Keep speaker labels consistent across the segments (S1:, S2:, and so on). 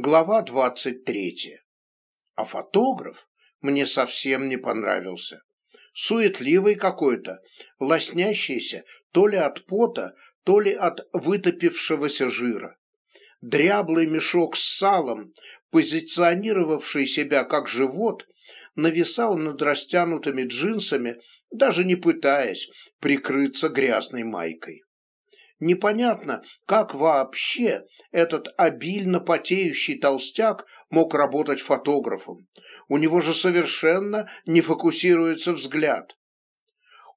S1: Глава двадцать третья. А фотограф мне совсем не понравился. Суетливый какой-то, лоснящийся то ли от пота, то ли от вытопившегося жира. Дряблый мешок с салом, позиционировавший себя как живот, нависал над растянутыми джинсами, даже не пытаясь прикрыться грязной майкой. Непонятно, как вообще этот обильно потеющий толстяк мог работать фотографом. У него же совершенно не фокусируется взгляд.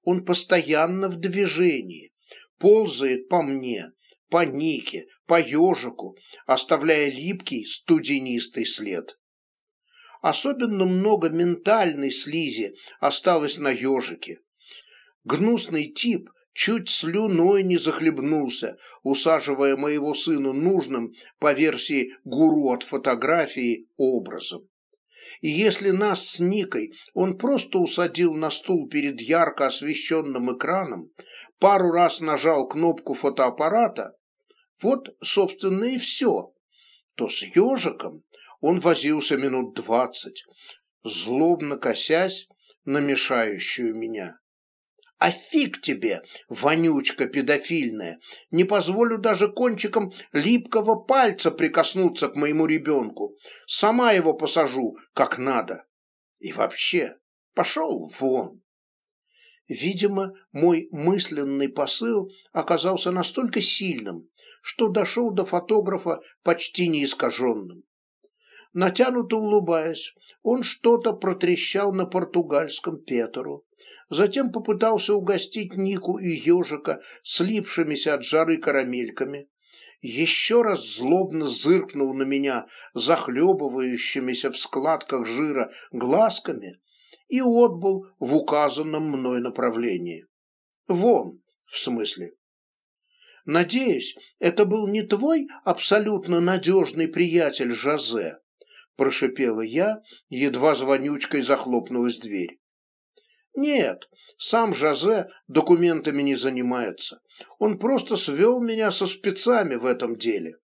S1: Он постоянно в движении, ползает по мне, по Нике, по ежику, оставляя липкий студенистый след. Особенно много ментальной слизи осталось на ежике. Гнусный тип – чуть слюной не захлебнулся, усаживая моего сына нужным, по версии гуру от фотографии, образом. И если нас с Никой он просто усадил на стул перед ярко освещенным экраном, пару раз нажал кнопку фотоаппарата, вот, собственно, и все, то с ежиком он возился минут двадцать, злобно косясь на мешающую меня. А фиг тебе, вонючка педофильная, не позволю даже кончиком липкого пальца прикоснуться к моему ребенку. Сама его посажу, как надо. И вообще, пошел вон. Видимо, мой мысленный посыл оказался настолько сильным, что дошел до фотографа почти неискаженным. Натянуто улыбаясь, он что-то протрещал на португальском Петру затем попытался угостить Нику и ежика слипшимися от жары карамельками, еще раз злобно зыркнул на меня захлебывающимися в складках жира глазками и отбыл в указанном мной направлении. Вон, в смысле. Надеюсь, это был не твой абсолютно надежный приятель Жозе, прошипела я, едва звонючкой захлопнулась дверь. Нет, сам Жозе документами не занимается. Он просто свел меня со спецами в этом деле.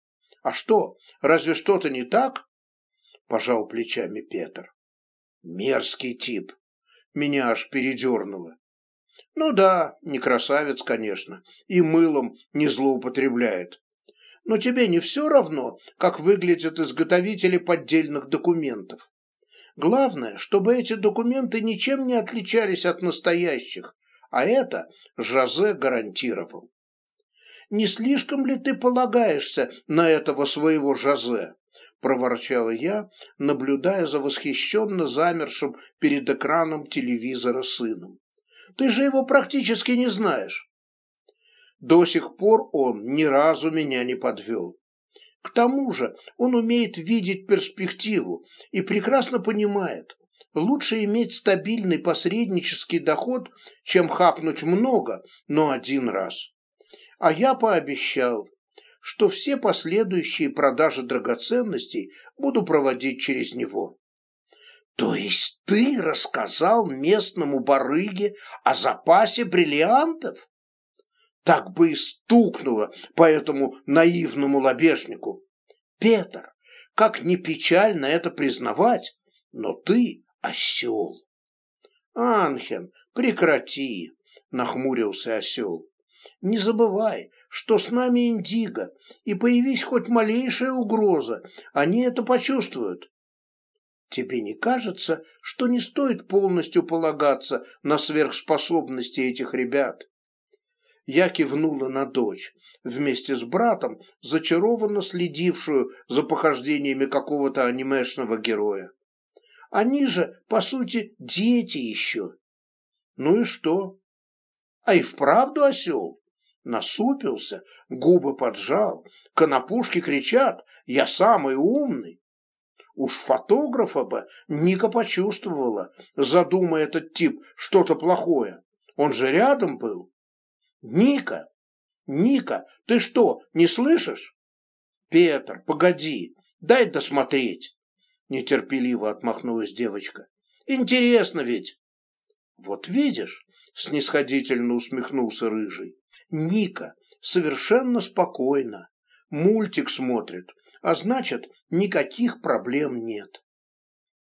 S1: А что, разве что-то не так? Пожал плечами Петр. Мерзкий тип. Меня аж передернуло. Ну да, не красавец, конечно, и мылом не злоупотребляет. Но тебе не все равно, как выглядят изготовители поддельных документов. Главное, чтобы эти документы ничем не отличались от настоящих, а это Жозе гарантировал. «Не слишком ли ты полагаешься на этого своего Жозе?» – проворчала я, наблюдая за восхищенно замершим перед экраном телевизора сыном. «Ты же его практически не знаешь». До сих пор он ни разу меня не подвел. К тому же он умеет видеть перспективу и прекрасно понимает, лучше иметь стабильный посреднический доход, чем хапнуть много, но один раз. А я пообещал, что все последующие продажи драгоценностей буду проводить через него. То есть ты рассказал местному барыге о запасе бриллиантов? Так бы и стукнуло по этому наивному лобешнику. Петр, как не печально это признавать, но ты осел. Анхен, прекрати, нахмурился осел. Не забывай, что с нами Индиго, и появись хоть малейшая угроза, они это почувствуют. Тебе не кажется, что не стоит полностью полагаться на сверхспособности этих ребят? Я кивнула на дочь, вместе с братом, зачарованно следившую за похождениями какого-то анимешного героя. Они же, по сути, дети еще. Ну и что? А и вправду осел. Насупился, губы поджал, конопушки кричат «Я самый умный!» Уж фотографа бы Ника почувствовала, задумая этот тип что-то плохое. Он же рядом был. Ника! Ника, ты что, не слышишь? Петр, погоди, дай досмотреть. Нетерпеливо отмахнулась девочка. Интересно ведь. Вот видишь, снисходительно усмехнулся рыжий. Ника совершенно спокойно. Мультик смотрит, а значит, никаких проблем нет.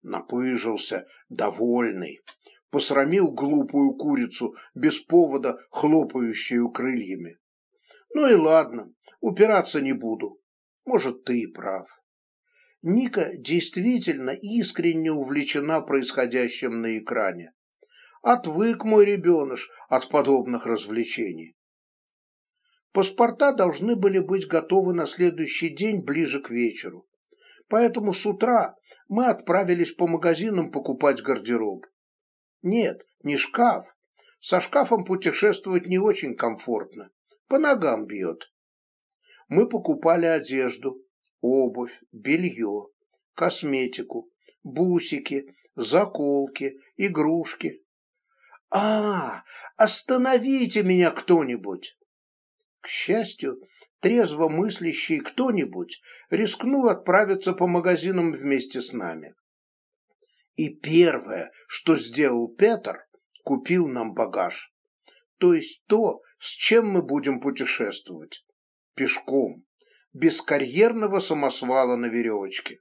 S1: Напыжился, довольный, посрамил глупую курицу, без повода хлопающую крыльями. Ну и ладно, упираться не буду. Может, ты и прав. Ника действительно искренне увлечена происходящим на экране. Отвык мой ребеныш от подобных развлечений. Паспорта должны были быть готовы на следующий день ближе к вечеру. Поэтому с утра мы отправились по магазинам покупать гардероб. Нет, не шкаф. Со шкафом путешествовать не очень комфортно. По ногам бьет. Мы покупали одежду, обувь, белье, косметику, бусики, заколки, игрушки. А, остановите меня кто-нибудь! К счастью, трезво мыслящий кто-нибудь рискнул отправиться по магазинам вместе с нами. И первое, что сделал Петр, купил нам багаж. То есть то, с чем мы будем путешествовать. Пешком без карьерного самосвала на веревочке.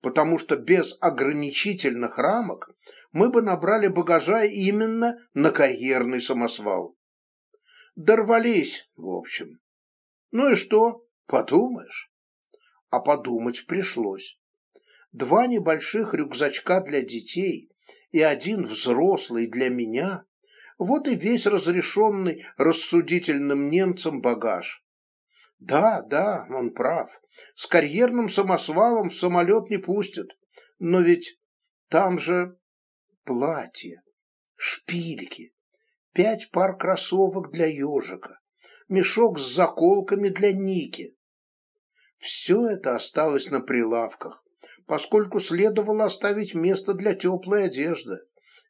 S1: Потому что без ограничительных рамок мы бы набрали багажа именно на карьерный самосвал. Дорвались, в общем. Ну и что? Подумаешь. А подумать пришлось. Два небольших рюкзачка для детей и один взрослый для меня – вот и весь разрешенный рассудительным немцам багаж. Да, да, он прав. С карьерным самосвалом в самолет не пустят. Но ведь там же платье, шпильки, пять пар кроссовок для ежика, мешок с заколками для Ники. Все это осталось на прилавках, поскольку следовало оставить место для теплой одежды.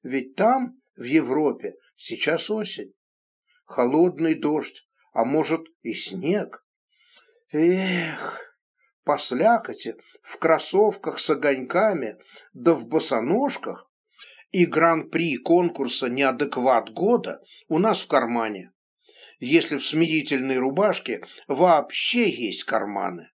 S1: Ведь там, в Европе, сейчас осень. Холодный дождь, а может и снег. Эх, по слякоти, в кроссовках с огоньками, да в босоножках, и гран-при конкурса «Неадекват года» у нас в кармане. Если в смирительной рубашке вообще есть карманы.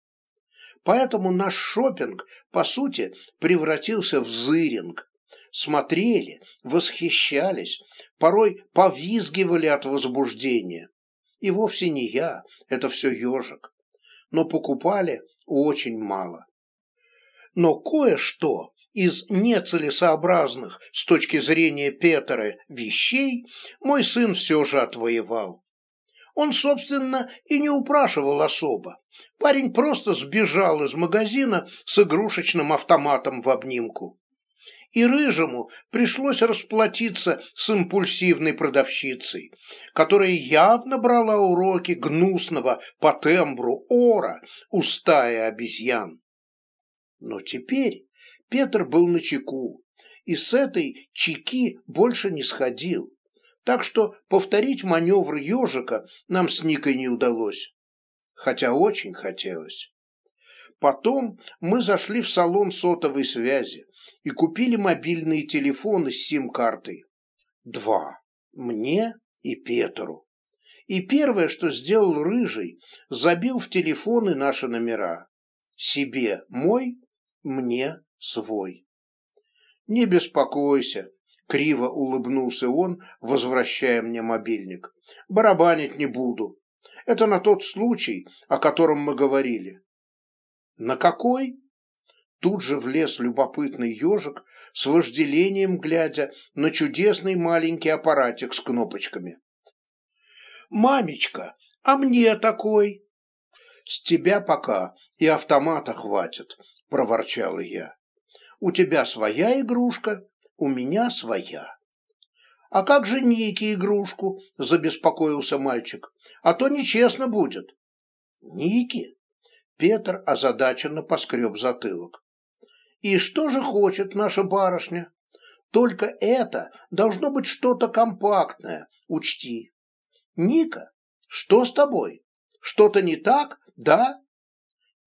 S1: Поэтому наш шопинг, по сути, превратился в зыринг. Смотрели, восхищались, порой повизгивали от возбуждения. И вовсе не я, это все ежик но покупали очень мало. Но кое-что из нецелесообразных с точки зрения Петера вещей мой сын все же отвоевал. Он, собственно, и не упрашивал особо. Парень просто сбежал из магазина с игрушечным автоматом в обнимку и Рыжему пришлось расплатиться с импульсивной продавщицей, которая явно брала уроки гнусного по тембру ора у стаи обезьян. Но теперь Петр был на чеку, и с этой чеки больше не сходил, так что повторить маневр ежика нам с Никой не удалось, хотя очень хотелось. Потом мы зашли в салон сотовой связи и купили мобильные телефоны с сим-картой. Два. Мне и Петру. И первое, что сделал Рыжий, забил в телефоны наши номера. Себе мой, мне свой. Не беспокойся, криво улыбнулся он, возвращая мне мобильник. Барабанить не буду. Это на тот случай, о котором мы говорили. На какой? Тут же влез любопытный ежик с вожделением глядя на чудесный маленький аппаратик с кнопочками. «Мамечка, а мне такой?» «С тебя пока и автомата хватит», – проворчала я. «У тебя своя игрушка, у меня своя». «А как же Ники игрушку?» – забеспокоился мальчик. «А то нечестно будет». «Ники?» Петр озадаченно поскреб затылок. И что же хочет наша барышня? Только это должно быть что-то компактное, учти. Ника, что с тобой? Что-то не так, да?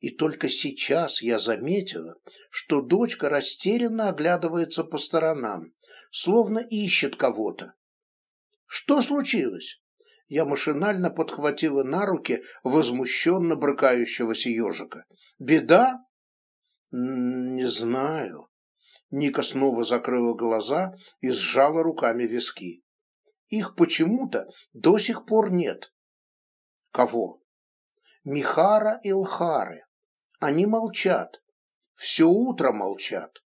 S1: И только сейчас я заметила, что дочка растерянно оглядывается по сторонам, словно ищет кого-то. Что случилось? Я машинально подхватила на руки возмущенно брыкающегося ежика. «Беда?» «Не знаю». Ника снова закрыла глаза и сжала руками виски. «Их почему-то до сих пор нет». «Кого?» «Михара и Лхары. Они молчат. Все утро молчат.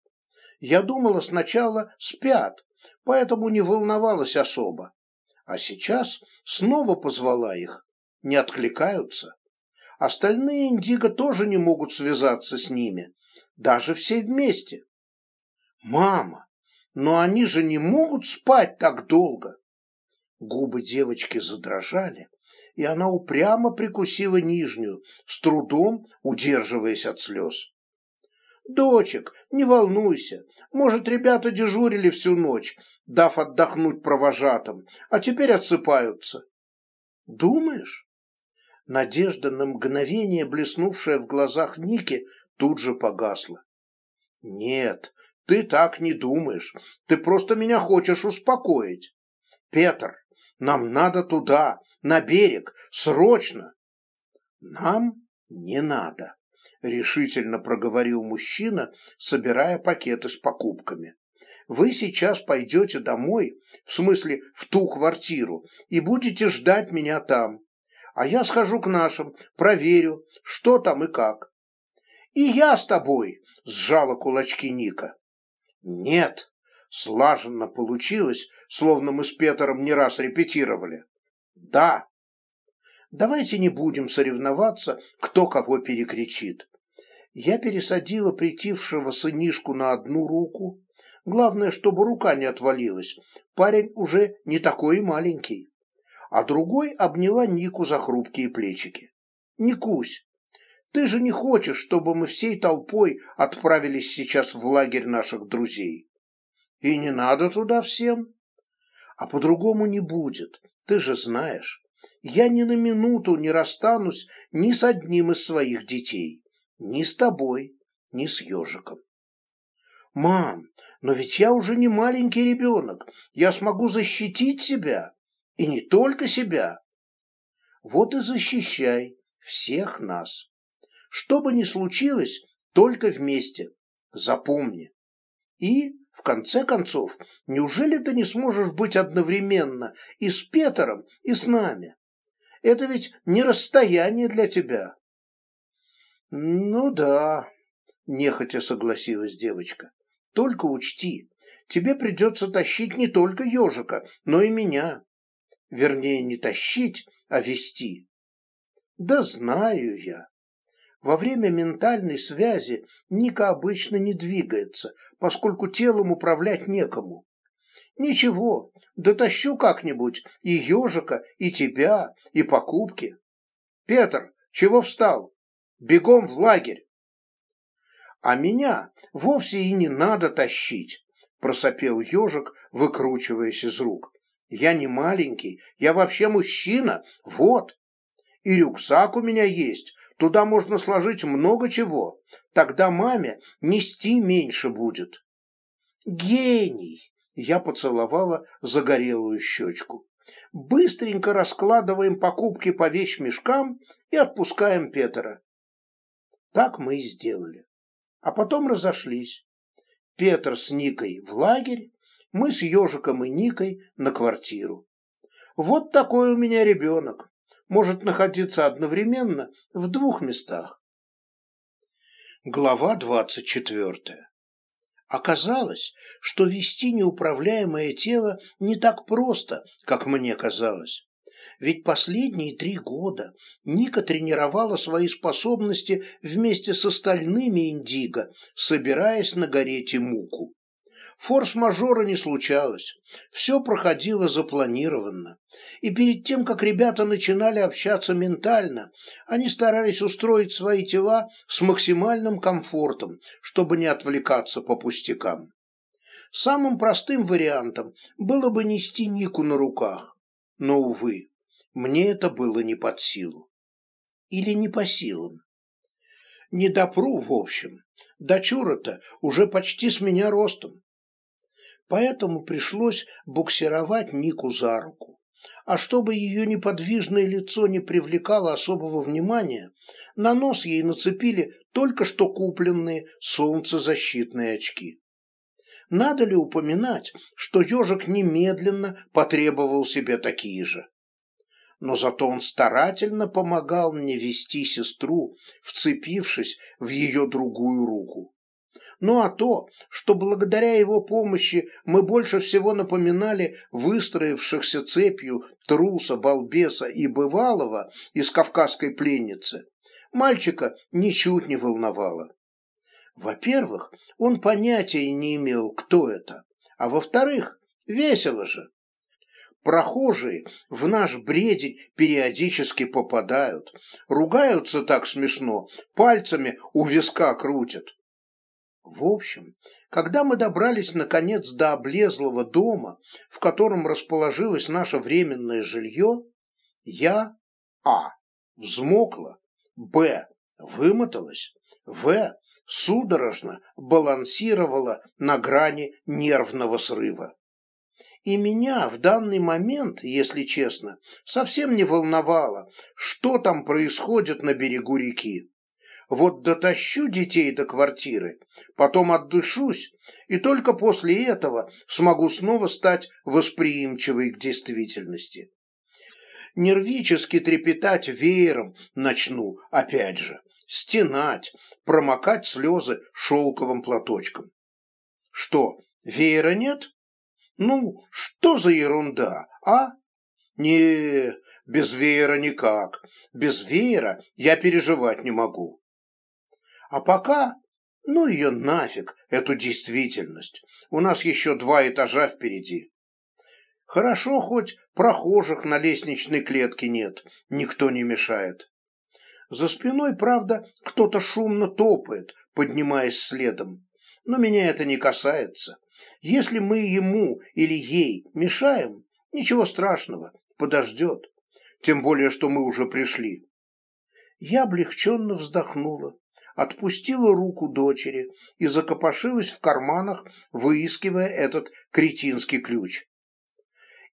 S1: Я думала сначала спят, поэтому не волновалась особо. А сейчас снова позвала их. Не откликаются. Остальные индиго тоже не могут связаться с ними. Даже все вместе. Мама, но они же не могут спать так долго. Губы девочки задрожали, и она упрямо прикусила нижнюю, с трудом удерживаясь от слез. «Дочек, не волнуйся. Может, ребята дежурили всю ночь, дав отдохнуть провожатым, а теперь отсыпаются. Думаешь? Надежда на мгновение, блеснувшая в глазах Ники, тут же погасла. Нет, ты так не думаешь. Ты просто меня хочешь успокоить. Петр, нам надо туда, на берег, срочно. Нам не надо, решительно проговорил мужчина, собирая пакеты с покупками вы сейчас пойдете домой, в смысле в ту квартиру, и будете ждать меня там. А я схожу к нашим, проверю, что там и как. И я с тобой, сжала кулачки Ника. Нет, слаженно получилось, словно мы с Петером не раз репетировали. Да. Давайте не будем соревноваться, кто кого перекричит. Я пересадила притившего сынишку на одну руку, Главное, чтобы рука не отвалилась. Парень уже не такой маленький. А другой обняла Нику за хрупкие плечики. «Никусь, ты же не хочешь, чтобы мы всей толпой отправились сейчас в лагерь наших друзей? И не надо туда всем. А по-другому не будет, ты же знаешь. Я ни на минуту не расстанусь ни с одним из своих детей. Ни с тобой, ни с ежиком. Мам, но ведь я уже не маленький ребенок. Я смогу защитить себя. И не только себя. Вот и защищай всех нас. Что бы ни случилось, только вместе. Запомни. И, в конце концов, неужели ты не сможешь быть одновременно и с Петером, и с нами? Это ведь не расстояние для тебя. Ну да, нехотя согласилась девочка. Только учти, тебе придется тащить не только ежика, но и меня. Вернее, не тащить, а вести. Да знаю я. Во время ментальной связи Ника обычно не двигается, поскольку телом управлять некому. Ничего, дотащу как-нибудь и ежика, и тебя, и покупки. Петр, чего встал? Бегом в лагерь. А меня вовсе и не надо тащить, просопел ежик, выкручиваясь из рук. Я не маленький, я вообще мужчина, вот. И рюкзак у меня есть, туда можно сложить много чего. Тогда маме нести меньше будет. Гений! Я поцеловала загорелую щечку. Быстренько раскладываем покупки по вещмешкам и отпускаем Петра. Так мы и сделали а потом разошлись. Петр с Никой в лагерь, мы с ежиком и Никой на квартиру. Вот такой у меня ребенок. Может находиться одновременно в двух местах. Глава двадцать четвертая. Оказалось, что вести неуправляемое тело не так просто, как мне казалось. Ведь последние три года Ника тренировала свои способности вместе с остальными индиго, собираясь на горе Тимуку. Форс-мажора не случалось, все проходило запланированно. И перед тем, как ребята начинали общаться ментально, они старались устроить свои тела с максимальным комфортом, чтобы не отвлекаться по пустякам. Самым простым вариантом было бы нести Нику на руках. Но, увы, мне это было не под силу. Или не по силам. Не допру, в общем. Дочура-то уже почти с меня ростом. Поэтому пришлось буксировать Нику за руку. а чтобы ее неподвижное лицо не привлекало особого внимания, на нос ей нацепили только что купленные солнцезащитные очки. Надо ли упоминать, что ежик немедленно потребовал себе такие же? Но зато он старательно помогал мне вести сестру, вцепившись в ее другую руку. Ну а то, что благодаря его помощи мы больше всего напоминали выстроившихся цепью труса, балбеса и бывалого из кавказской пленницы, мальчика ничуть не волновало. Во-первых, он понятия не имел, кто это, а во-вторых, весело же. Прохожие в наш бредень периодически попадают, ругаются так смешно, пальцами у виска крутят. В общем, когда мы добрались наконец до облезлого дома, в котором расположилось наше временное жилье, я А. взмокла, Б. вымоталась, В. судорожно балансировала на грани нервного срыва. И меня в данный момент, если честно, совсем не волновало, что там происходит на берегу реки. Вот дотащу детей до квартиры, потом отдышусь, и только после этого смогу снова стать восприимчивой к действительности. Нервически трепетать веером начну, опять же, стенать, промокать слезы шелковым платочком. Что, веера нет? Ну, что за ерунда, а? Не, без веера никак. Без веера я переживать не могу. А пока, ну ее нафиг, эту действительность. У нас еще два этажа впереди. Хорошо, хоть прохожих на лестничной клетке нет, никто не мешает. За спиной, правда, кто-то шумно топает, поднимаясь следом. Но меня это не касается. Если мы ему или ей мешаем, ничего страшного, подождет. Тем более, что мы уже пришли. Я облегченно вздохнула отпустила руку дочери и закопошилась в карманах, выискивая этот кретинский ключ.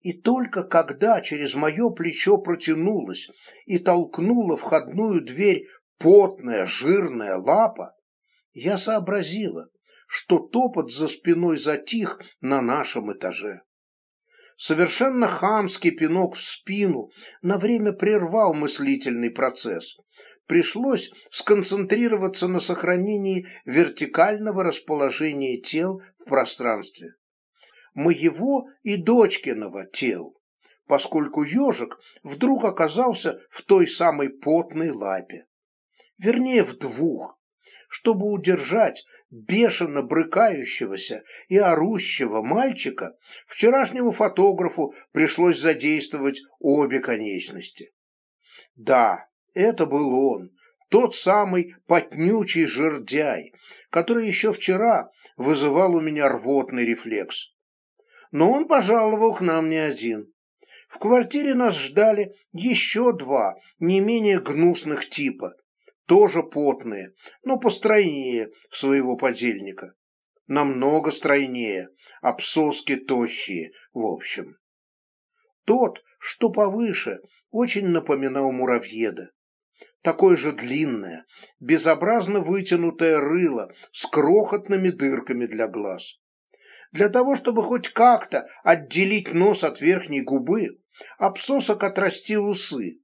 S1: И только когда через мое плечо протянулась и толкнула входную дверь потная жирная лапа, я сообразила, что топот за спиной затих на нашем этаже. Совершенно хамский пинок в спину на время прервал мыслительный процесс, пришлось сконцентрироваться на сохранении вертикального расположения тел в пространстве. Моего и дочкиного тел, поскольку ежик вдруг оказался в той самой потной лапе. Вернее, в двух. Чтобы удержать бешено брыкающегося и орущего мальчика, вчерашнему фотографу пришлось задействовать обе конечности. Да, это был он, тот самый потнючий жердяй, который еще вчера вызывал у меня рвотный рефлекс. Но он пожаловал к нам не один. В квартире нас ждали еще два не менее гнусных типа, тоже потные, но постройнее своего подельника. Намного стройнее, обсоски тощие, в общем. Тот, что повыше, очень напоминал муравьеда такое же длинное, безобразно вытянутое рыло с крохотными дырками для глаз. Для того, чтобы хоть как-то отделить нос от верхней губы, обсосок отрастил усы,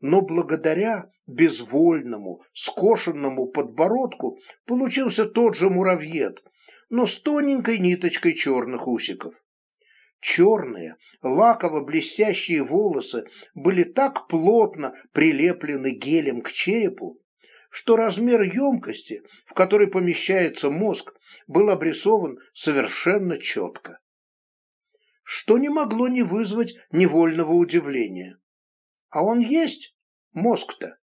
S1: но благодаря безвольному, скошенному подбородку получился тот же муравьед, но с тоненькой ниточкой черных усиков. Черные, лаково-блестящие волосы были так плотно прилеплены гелем к черепу, что размер емкости, в которой помещается мозг, был обрисован совершенно четко. Что не могло не вызвать невольного удивления. А он есть, мозг-то.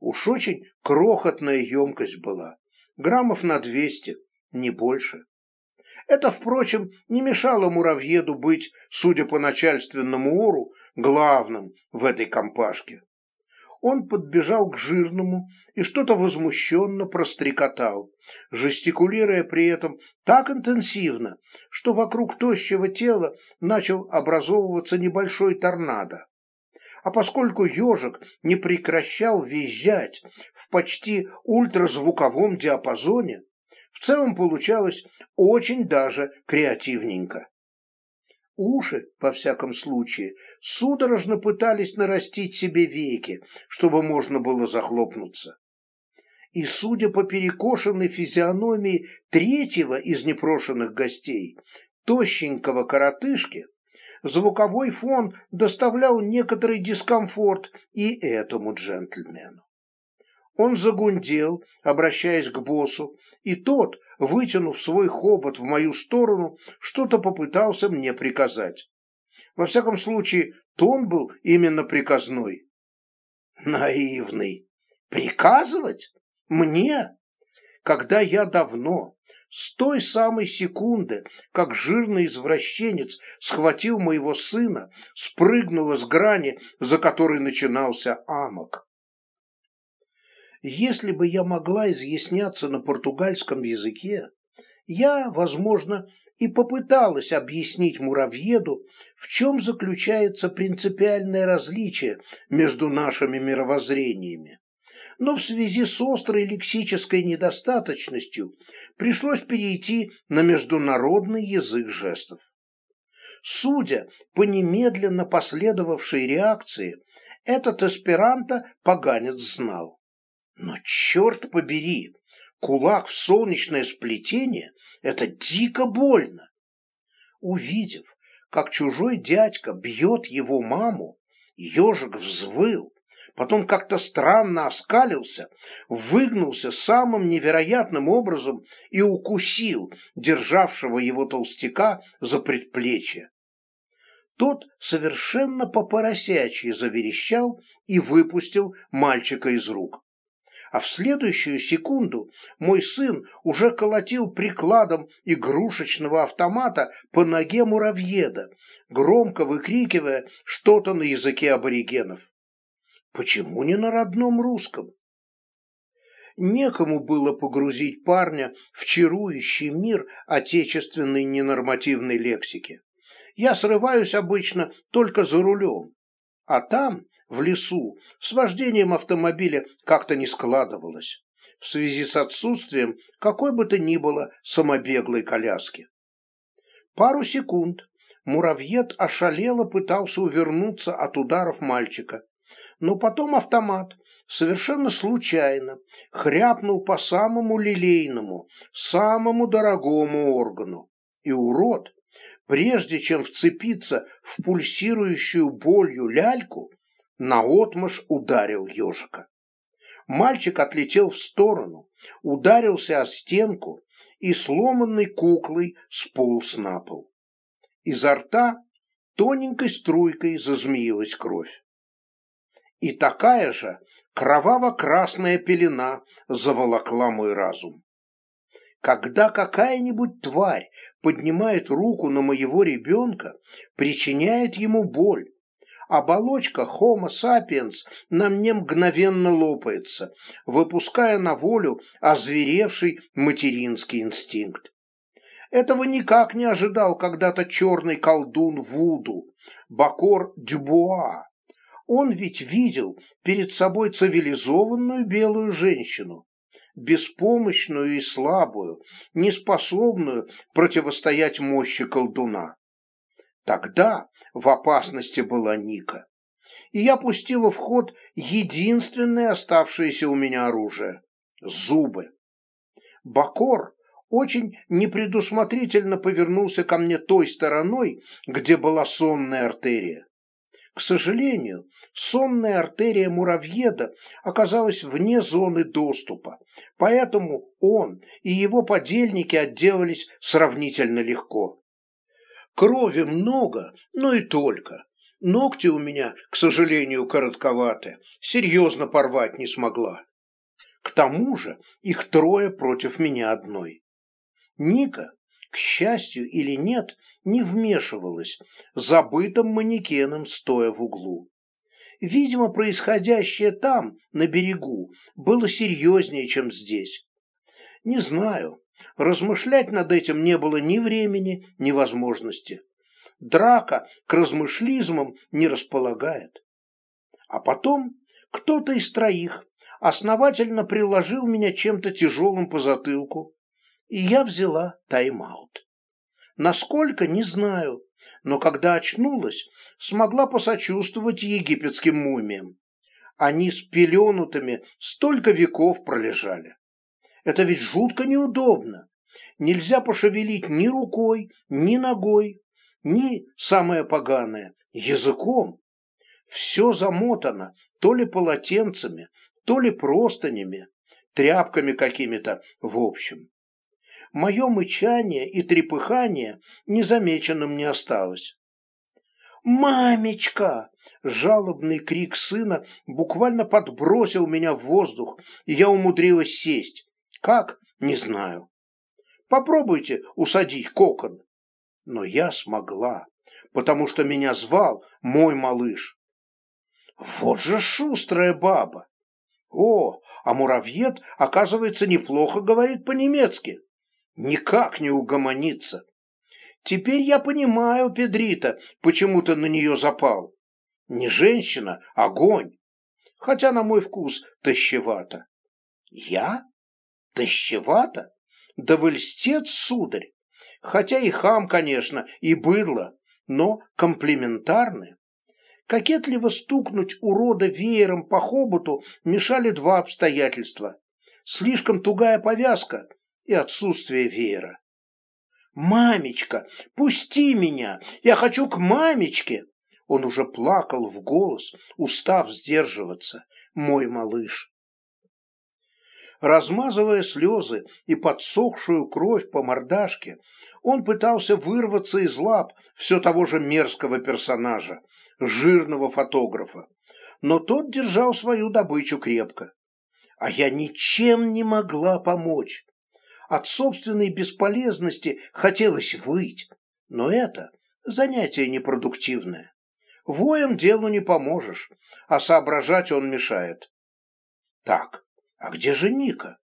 S1: Уж очень крохотная емкость была, граммов на двести, не больше. Это, впрочем, не мешало муравьеду быть, судя по начальственному ору, главным в этой компашке. он подбежал к жирному и что-то возмущенно прострекотал, жестикулируя при этом так интенсивно, что вокруг тощего тела начал образовываться небольшой торнадо. А поскольку ежик не прекращал визжать в почти ультразвуковом диапазоне, в целом получалось очень даже креативненько. Уши, во всяком случае, судорожно пытались нарастить себе веки, чтобы можно было захлопнуться. И, судя по перекошенной физиономии третьего из непрошенных гостей, тощенького коротышки, звуковой фон доставлял некоторый дискомфорт и этому джентльмену. Он загундел, обращаясь к боссу, и тот, вытянув свой хобот в мою сторону, что-то попытался мне приказать. Во всяком случае, тон был именно приказной. Наивный. Приказывать? Мне? Когда я давно, с той самой секунды, как жирный извращенец схватил моего сына, спрыгнул с грани, за которой начинался амок. Если бы я могла изъясняться на португальском языке, я, возможно, и попыталась объяснить муравьеду, в чем заключается принципиальное различие между нашими мировоззрениями. Но в связи с острой лексической недостаточностью пришлось перейти на международный язык жестов. Судя по немедленно последовавшей реакции, этот эсперанто поганец знал. Но черт побери, кулак в солнечное сплетение – это дико больно. Увидев, как чужой дядька бьет его маму, ежик взвыл, потом как-то странно оскалился, выгнулся самым невероятным образом и укусил державшего его толстяка за предплечье. Тот совершенно по-поросячьи заверещал и выпустил мальчика из рук а в следующую секунду мой сын уже колотил прикладом игрушечного автомата по ноге муравьеда, громко выкрикивая что-то на языке аборигенов. Почему не на родном русском? Некому было погрузить парня в чарующий мир отечественной ненормативной лексики. Я срываюсь обычно только за рулем, а там в лесу с вождением автомобиля как-то не складывалось в связи с отсутствием какой бы то ни было самобеглой коляски. Пару секунд муравьед ошалело пытался увернуться от ударов мальчика, но потом автомат совершенно случайно хряпнул по самому лилейному, самому дорогому органу, и урод, прежде чем вцепиться в пульсирующую болью ляльку, наотмашь ударил ежика. Мальчик отлетел в сторону, ударился о стенку и сломанной куклой сполз на пол. Изо рта тоненькой струйкой зазмеилась кровь. И такая же кроваво-красная пелена заволокла мой разум. Когда какая-нибудь тварь поднимает руку на моего ребенка, причиняет ему боль, оболочка Homo sapiens на мне мгновенно лопается, выпуская на волю озверевший материнский инстинкт. Этого никак не ожидал когда-то черный колдун Вуду, Бакор Дюбуа. Он ведь видел перед собой цивилизованную белую женщину, беспомощную и слабую, неспособную противостоять мощи колдуна. Тогда в опасности была Ника. И я пустила в ход единственное оставшееся у меня оружие – зубы. Бакор очень непредусмотрительно повернулся ко мне той стороной, где была сонная артерия. К сожалению, сонная артерия муравьеда оказалась вне зоны доступа, поэтому он и его подельники отделались сравнительно легко. Крови много, но и только. Ногти у меня, к сожалению, коротковаты, серьезно порвать не смогла. К тому же их трое против меня одной. Ника, к счастью или нет, не вмешивалась, забытым манекеном стоя в углу. Видимо, происходящее там, на берегу, было серьезнее, чем здесь. Не знаю, размышлять над этим не было ни времени, ни возможности. Драка к размышлизмам не располагает. А потом кто-то из троих основательно приложил меня чем-то тяжелым по затылку, и я взяла тайм-аут. Насколько, не знаю, но когда очнулась, смогла посочувствовать египетским мумиям. Они с пеленутыми столько веков пролежали. Это ведь жутко неудобно. Нельзя пошевелить ни рукой, ни ногой, ни, самое поганое, языком. Все замотано то ли полотенцами, то ли простынями, тряпками какими-то в общем. Мое мычание и трепыхание незамеченным не осталось. «Мамечка!» Жалобный крик сына буквально подбросил меня в воздух, и я умудрилась сесть. Как? Не знаю. Попробуйте усадить кокон. Но я смогла, потому что меня звал мой малыш. Вот же шустрая баба. О, а муравьед, оказывается, неплохо говорит по-немецки. Никак не угомонится. Теперь я понимаю, Педрита, почему ты на нее запал. Не женщина, а огонь. Хотя, на мой вкус, тащевато. Я? Тащевато? Да вы льстец, сударь. Хотя и хам, конечно, и быдло, но комплементарны. Кокетливо стукнуть урода веером по хоботу мешали два обстоятельства. Слишком тугая повязка и отсутствие веера. «Мамечка, пусти меня! Я хочу к мамечке!» Он уже плакал в голос, устав сдерживаться. «Мой малыш!» Размазывая слезы и подсохшую кровь по мордашке, он пытался вырваться из лап все того же мерзкого персонажа, жирного фотографа, но тот держал свою добычу крепко. А я ничем не могла помочь. От собственной бесполезности хотелось выть, но это занятие непродуктивное. Воем делу не поможешь, а соображать он мешает. Так, а где же Ника?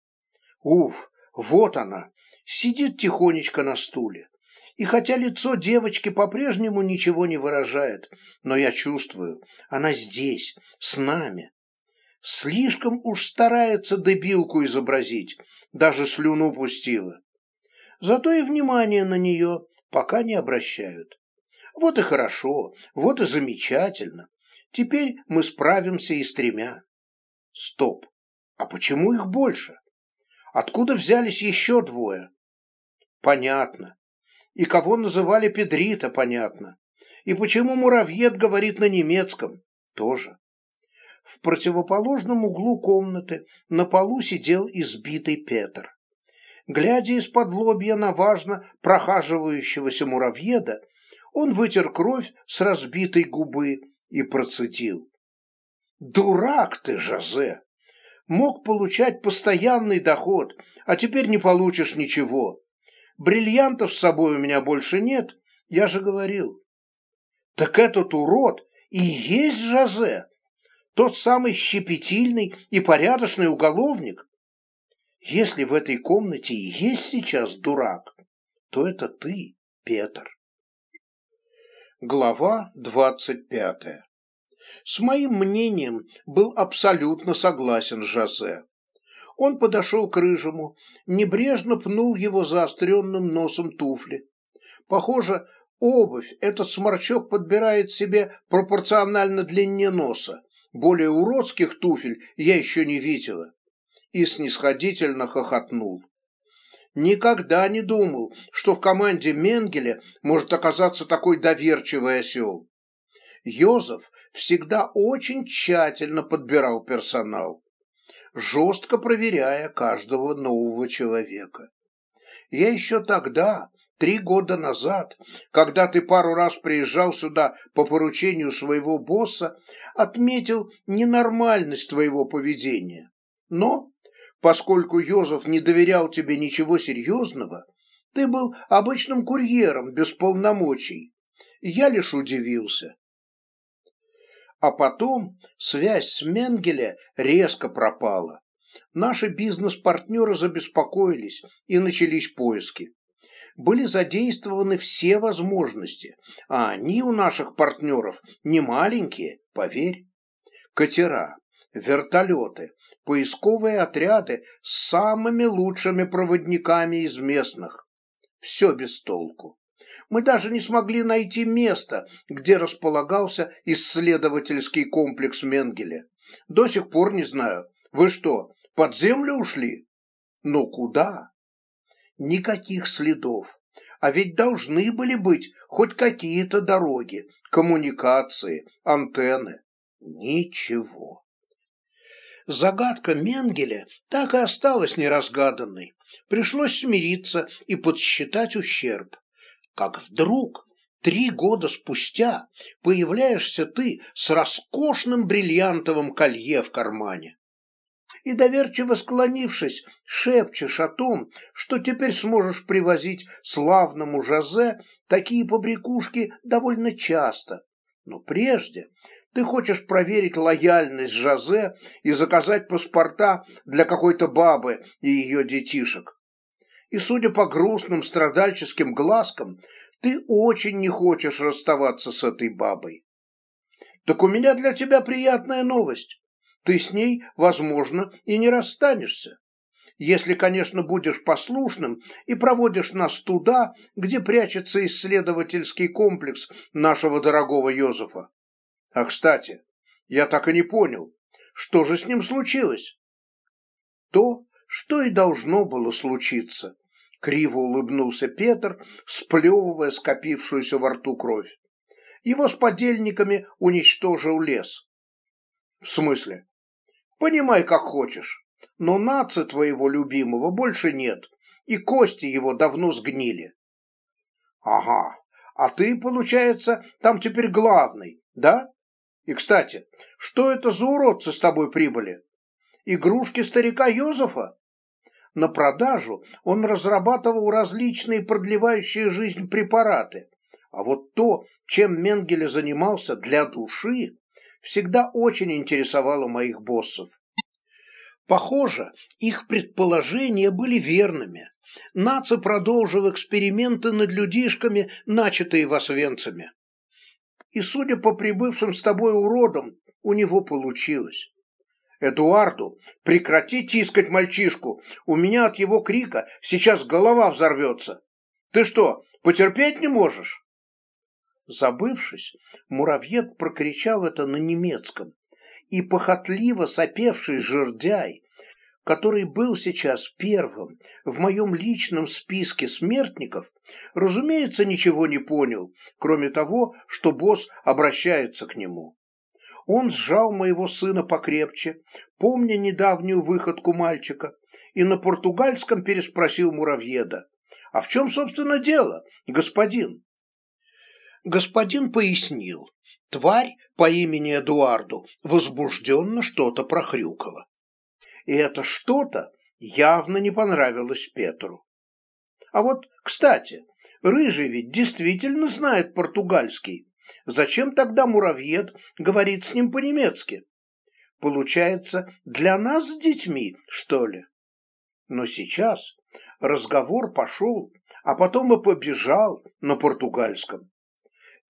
S1: Уф, вот она, сидит тихонечко на стуле. И хотя лицо девочки по-прежнему ничего не выражает, но я чувствую, она здесь, с нами. Слишком уж старается дебилку изобразить, даже слюну пустила. Зато и внимание на нее пока не обращают. Вот и хорошо, вот и замечательно. Теперь мы справимся и с тремя. Стоп. А почему их больше? Откуда взялись еще двое? Понятно. И кого называли Педрита, понятно. И почему муравьед говорит на немецком, тоже. В противоположном углу комнаты на полу сидел избитый Петр. Глядя из-под лобья на важно прохаживающегося муравьеда, он вытер кровь с разбитой губы и процедил. «Дурак ты, Жозе! Мог получать постоянный доход, а теперь не получишь ничего. Бриллиантов с собой у меня больше нет, я же говорил». «Так этот урод и есть Жозе!» Тот самый щепетильный и порядочный уголовник? Если в этой комнате и есть сейчас дурак, то это ты, Петр. Глава двадцать пятая. С моим мнением был абсолютно согласен Жозе. Он подошел к рыжему, небрежно пнул его заостренным носом туфли. Похоже, обувь этот сморчок подбирает себе пропорционально длине носа, более уродских туфель я еще не видела. И снисходительно хохотнул. Никогда не думал, что в команде Менгеля может оказаться такой доверчивый осел. Йозеф всегда очень тщательно подбирал персонал, жестко проверяя каждого нового человека. Я еще тогда, Три года назад, когда ты пару раз приезжал сюда по поручению своего босса, отметил ненормальность твоего поведения. Но, поскольку Йозеф не доверял тебе ничего серьезного, ты был обычным курьером без полномочий. Я лишь удивился. А потом связь с Менгеле резко пропала. Наши бизнес-партнеры забеспокоились и начались поиски. Были задействованы все возможности, а они у наших партнеров не маленькие, поверь. Катера, вертолеты, поисковые отряды с самыми лучшими проводниками из местных. Все без толку. Мы даже не смогли найти место, где располагался исследовательский комплекс Менгеля. До сих пор не знаю. Вы что, под землю ушли? Но куда? Никаких следов. А ведь должны были быть хоть какие-то дороги, коммуникации, антенны. Ничего. Загадка Менгеля так и осталась неразгаданной. Пришлось смириться и подсчитать ущерб. Как вдруг, три года спустя, появляешься ты с роскошным бриллиантовым колье в кармане. И доверчиво склонившись, шепчешь о том, что теперь сможешь привозить славному Жозе такие побрякушки довольно часто. Но прежде ты хочешь проверить лояльность Жозе и заказать паспорта для какой-то бабы и ее детишек. И судя по грустным страдальческим глазкам, ты очень не хочешь расставаться с этой бабой. Так у меня для тебя приятная новость. Ты с ней, возможно, и не расстанешься. Если, конечно, будешь послушным и проводишь нас туда, где прячется исследовательский комплекс нашего дорогого Йозефа. А, кстати, я так и не понял, что же с ним случилось? То, что и должно было случиться. Криво улыбнулся Петр, сплевывая скопившуюся во рту кровь. Его с подельниками уничтожил лес. В смысле? Понимай, как хочешь. Но наца твоего любимого больше нет, и кости его давно сгнили. Ага, а ты, получается, там теперь главный, да? И, кстати, что это за уродцы с тобой прибыли? Игрушки старика Йозефа? На продажу он разрабатывал различные продлевающие жизнь препараты. А вот то, чем Менгеле занимался для души, всегда очень интересовало моих боссов. Похоже, их предположения были верными. Наци продолжил эксперименты над людишками, начатые в Освенциме и, судя по прибывшим с тобой уродам, у него получилось. Эдуарду, прекрати тискать мальчишку, у меня от его крика сейчас голова взорвется. Ты что, потерпеть не можешь? Забывшись, муравьед прокричал это на немецком, и похотливо сопевший жердяй который был сейчас первым в моем личном списке смертников, разумеется, ничего не понял, кроме того, что босс обращается к нему. Он сжал моего сына покрепче, помня недавнюю выходку мальчика, и на португальском переспросил муравьеда. «А в чем, собственно, дело, господин?» Господин пояснил. Тварь по имени Эдуарду возбужденно что-то прохрюкала и это что-то явно не понравилось Петру. А вот, кстати, Рыжий ведь действительно знает португальский. Зачем тогда муравьед говорит с ним по-немецки? Получается, для нас с детьми, что ли? Но сейчас разговор пошел, а потом и побежал на португальском.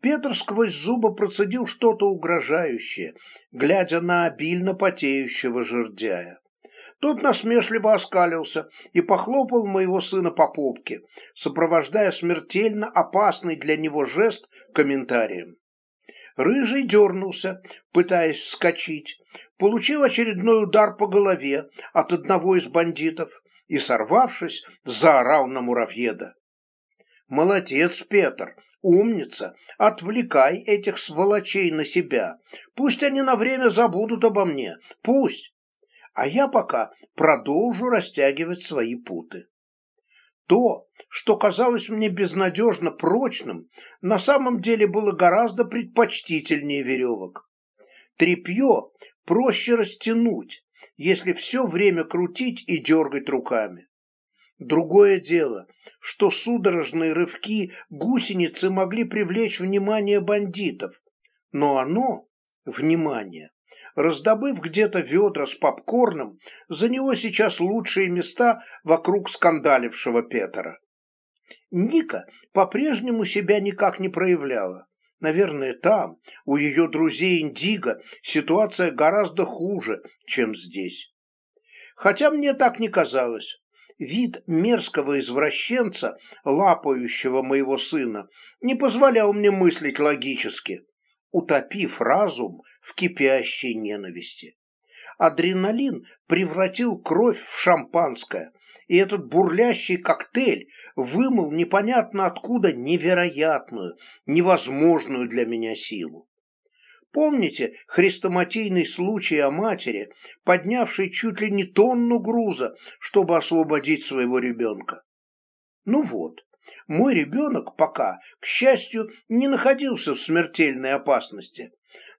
S1: Петр сквозь зубы процедил что-то угрожающее, глядя на обильно потеющего жердяя. Тот насмешливо оскалился и похлопал моего сына по попке, сопровождая смертельно опасный для него жест комментарием. Рыжий дернулся, пытаясь вскочить, получил очередной удар по голове от одного из бандитов и, сорвавшись, заорал на муравьеда. «Молодец, Петр, умница, отвлекай этих сволочей на себя. Пусть они на время забудут обо мне, пусть, а я пока продолжу растягивать свои путы. То, что казалось мне безнадежно прочным, на самом деле было гораздо предпочтительнее веревок. Трепье проще растянуть, если все время крутить и дергать руками. Другое дело, что судорожные рывки гусеницы могли привлечь внимание бандитов, но оно, Внимание! Раздобыв где-то ведра с попкорном, за него сейчас лучшие места вокруг скандалившего Петера. Ника по-прежнему себя никак не проявляла. Наверное, там, у ее друзей Индиго, ситуация гораздо хуже, чем здесь. Хотя мне так не казалось. Вид мерзкого извращенца, лапающего моего сына, не позволял мне мыслить логически, утопив разум в кипящей ненависти. Адреналин превратил кровь в шампанское, и этот бурлящий коктейль вымыл непонятно откуда невероятную, невозможную для меня силу. Помните хрестоматийный случай о матери, поднявшей чуть ли не тонну груза, чтобы освободить своего ребенка? Ну вот, мой ребенок пока, к счастью, не находился в смертельной опасности,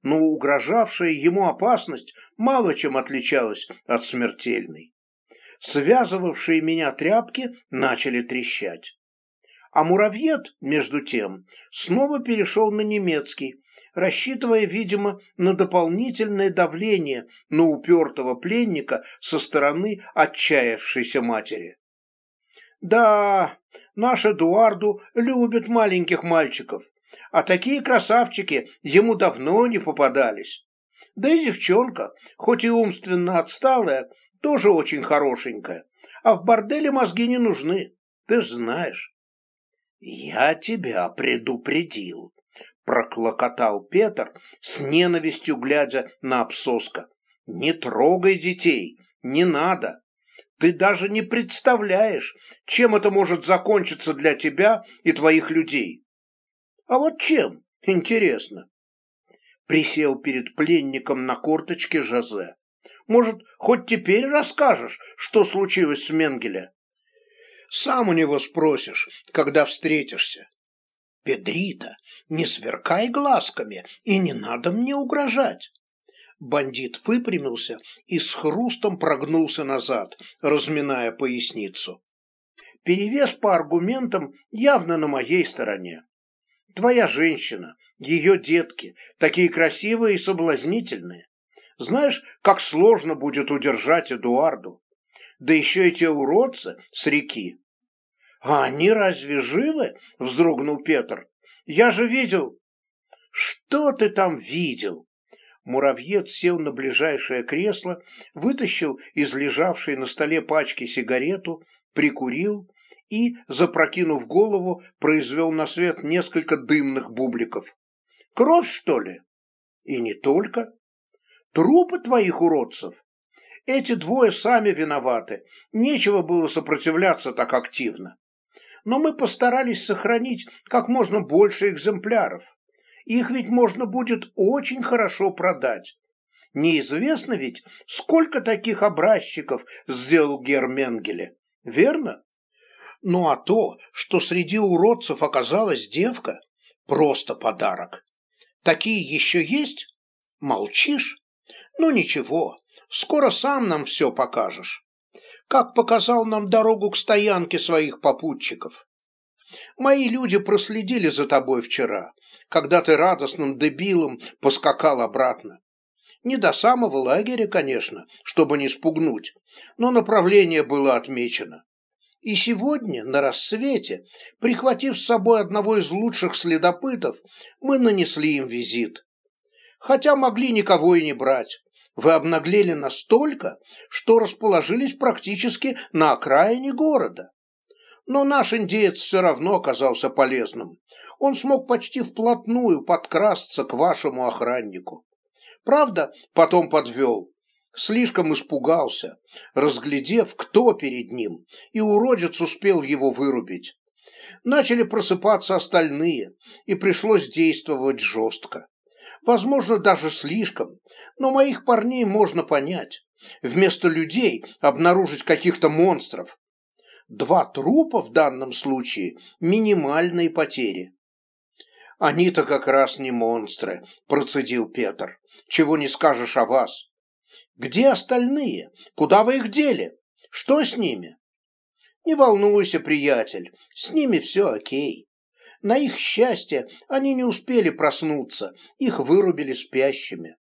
S1: но угрожавшая ему опасность мало чем отличалась от смертельной. Связывавшие меня тряпки начали трещать. А муравьед, между тем, снова перешел на немецкий, рассчитывая, видимо, на дополнительное давление на упертого пленника со стороны отчаявшейся матери. Да, наш Эдуарду любит маленьких мальчиков, а такие красавчики ему давно не попадались. Да и девчонка, хоть и умственно отсталая, тоже очень хорошенькая, а в борделе мозги не нужны, ты знаешь. Я тебя предупредил, проклокотал Петр, с ненавистью глядя на обсоска. «Не трогай детей, не надо. Ты даже не представляешь, чем это может закончиться для тебя и твоих людей. А вот чем, интересно?» Присел перед пленником на корточке Жозе. «Может, хоть теперь расскажешь, что случилось с Менгеле?» «Сам у него спросишь, когда встретишься. Педрита, не сверкай глазками и не надо мне угрожать. Бандит выпрямился и с хрустом прогнулся назад, разминая поясницу. Перевес по аргументам явно на моей стороне. Твоя женщина, ее детки, такие красивые и соблазнительные. Знаешь, как сложно будет удержать Эдуарду. Да еще эти уродцы с реки. «А они разве живы?» — вздрогнул Петр. «Я же видел...» «Что ты там видел?» Муравьед сел на ближайшее кресло, вытащил из лежавшей на столе пачки сигарету, прикурил и, запрокинув голову, произвел на свет несколько дымных бубликов. «Кровь, что ли?» «И не только. Трупы твоих уродцев. Эти двое сами виноваты. Нечего было сопротивляться так активно но мы постарались сохранить как можно больше экземпляров. Их ведь можно будет очень хорошо продать. Неизвестно ведь, сколько таких образчиков сделал Герменгеле, верно? Ну а то, что среди уродцев оказалась девка, просто подарок. Такие еще есть? Молчишь? Ну ничего, скоро сам нам все покажешь как показал нам дорогу к стоянке своих попутчиков. Мои люди проследили за тобой вчера, когда ты радостным дебилом поскакал обратно. Не до самого лагеря, конечно, чтобы не спугнуть, но направление было отмечено. И сегодня, на рассвете, прихватив с собой одного из лучших следопытов, мы нанесли им визит. Хотя могли никого и не брать. Вы обнаглели настолько, что расположились практически на окраине города. Но наш индеец все равно оказался полезным. Он смог почти вплотную подкрасться к вашему охраннику. Правда, потом подвел. Слишком испугался, разглядев, кто перед ним, и уродец успел его вырубить. Начали просыпаться остальные, и пришлось действовать жестко возможно, даже слишком, но моих парней можно понять. Вместо людей обнаружить каких-то монстров. Два трупа в данном случае – минимальные потери. «Они-то как раз не монстры», – процедил Петр. «Чего не скажешь о вас?» «Где остальные? Куда вы их дели? Что с ними?» «Не волнуйся, приятель, с ними все окей. На их счастье они не успели проснуться, их вырубили спящими.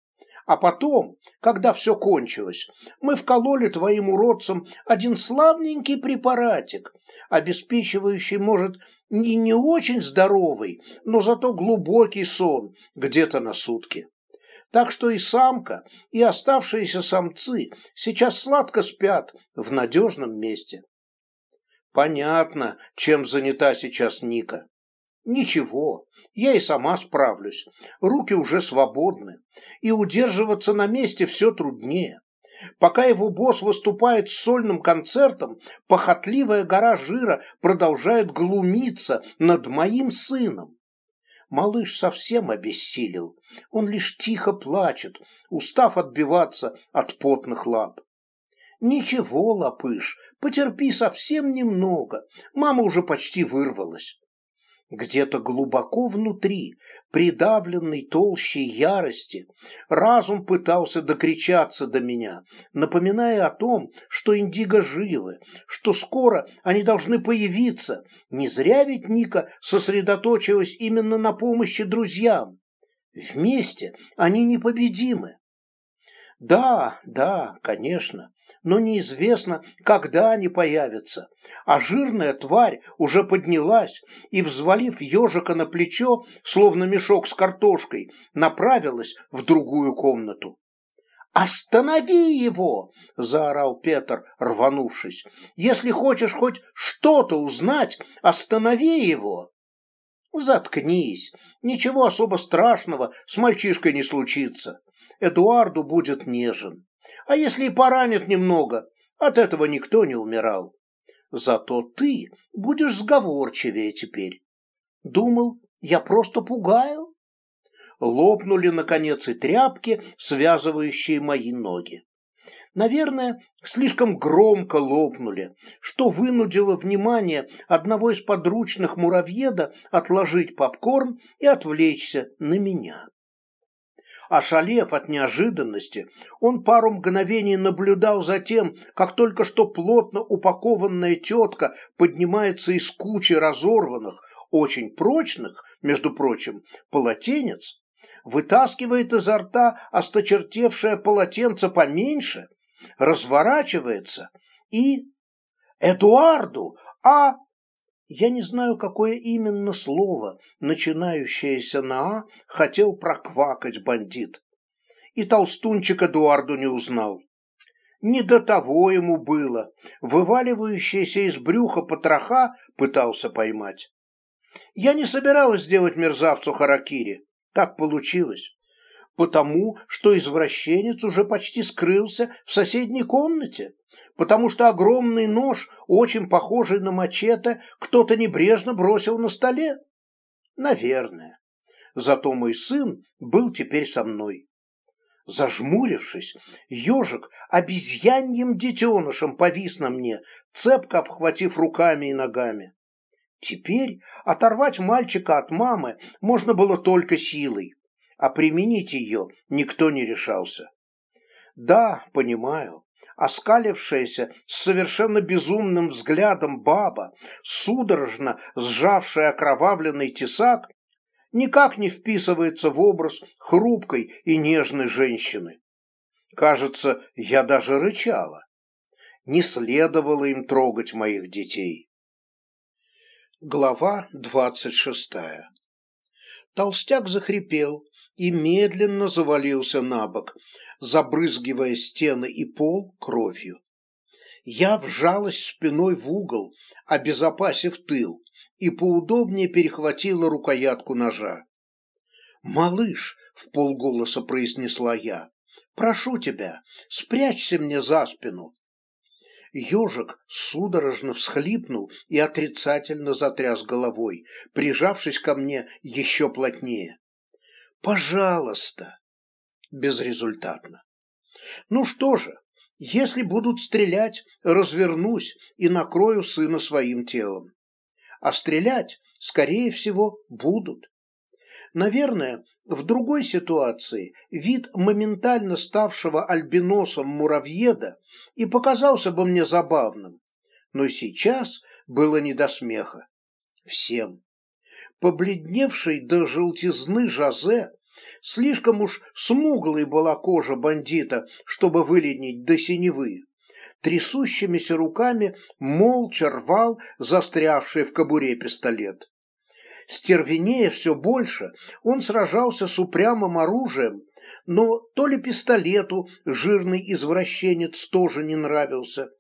S1: А потом, когда все кончилось, мы вкололи твоим уродцам один славненький препаратик, обеспечивающий, может, и не очень здоровый, но зато глубокий сон где-то на сутки. Так что и самка, и оставшиеся самцы сейчас сладко спят в надежном месте. Понятно, чем занята сейчас Ника. Ничего, я и сама справлюсь. Руки уже свободны, и удерживаться на месте все труднее. Пока его босс выступает с сольным концертом, похотливая гора жира продолжает глумиться над моим сыном. Малыш совсем обессилел. Он лишь тихо плачет, устав отбиваться от потных лап. Ничего, лапыш, потерпи совсем немного. Мама уже почти вырвалась. Где-то глубоко внутри, придавленный толщей ярости, разум пытался докричаться до меня, напоминая о том, что индиго живы, что скоро они должны появиться. Не зря ведь Ника сосредоточилась именно на помощи друзьям. Вместе они непобедимы. Да, да, конечно, но неизвестно, когда они появятся. А жирная тварь уже поднялась и, взвалив ежика на плечо, словно мешок с картошкой, направилась в другую комнату. «Останови его!» – заорал Петр, рванувшись. «Если хочешь хоть что-то узнать, останови его!» «Заткнись! Ничего особо страшного с мальчишкой не случится. Эдуарду будет нежен. А если и поранит немного, от этого никто не умирал. Зато ты будешь сговорчивее теперь. Думал, я просто пугаю? Лопнули, наконец, и тряпки, связывающие мои ноги. Наверное, слишком громко лопнули, что вынудило внимание одного из подручных муравьеда отложить попкорн и отвлечься на меня. Ошалев от неожиданности, он пару мгновений наблюдал за тем, как только что плотно упакованная тетка поднимается из кучи разорванных, очень прочных, между прочим, полотенец, вытаскивает изо рта осточертевшее полотенце поменьше, разворачивается и... «Эдуарду! А...» Я не знаю, какое именно слово, начинающееся на «а», хотел проквакать бандит. И толстунчик Эдуарду не узнал. Не до того ему было. Вываливающийся из брюха потроха пытался поймать. Я не собиралась сделать мерзавцу харакири. Так получилось. Потому что извращенец уже почти скрылся в соседней комнате потому что огромный нож, очень похожий на мачете, кто-то небрежно бросил на столе? Наверное. Зато мой сын был теперь со мной. Зажмурившись, ежик обезьяньим детенышем повис на мне, цепко обхватив руками и ногами. Теперь оторвать мальчика от мамы можно было только силой, а применить ее никто не решался. Да, понимаю, оскалившаяся с совершенно безумным взглядом баба, судорожно сжавшая окровавленный тесак, никак не вписывается в образ хрупкой и нежной женщины. Кажется, я даже рычала. Не следовало им трогать моих детей. Глава двадцать шестая. Толстяк захрипел и медленно завалился на бок, забрызгивая стены и пол кровью. Я вжалась спиной в угол, обезопасив тыл, и поудобнее перехватила рукоятку ножа. «Малыш», — в полголоса произнесла я, — «прошу тебя, спрячься мне за спину». Ежик судорожно всхлипнул и отрицательно затряс головой, прижавшись ко мне еще плотнее. «Пожалуйста!» Безрезультатно. Ну что же, если будут стрелять, развернусь и накрою сына своим телом. А стрелять, скорее всего, будут. Наверное, в другой ситуации вид моментально ставшего альбиносом муравьеда и показался бы мне забавным, но сейчас было не до смеха. Всем. Побледневший до желтизны Жозе, слишком уж смуглой была кожа бандита, чтобы выленить до синевы, трясущимися руками молча рвал застрявший в кобуре пистолет. Стервенея все больше, он сражался с упрямым оружием, но то ли пистолету жирный извращенец тоже не нравился,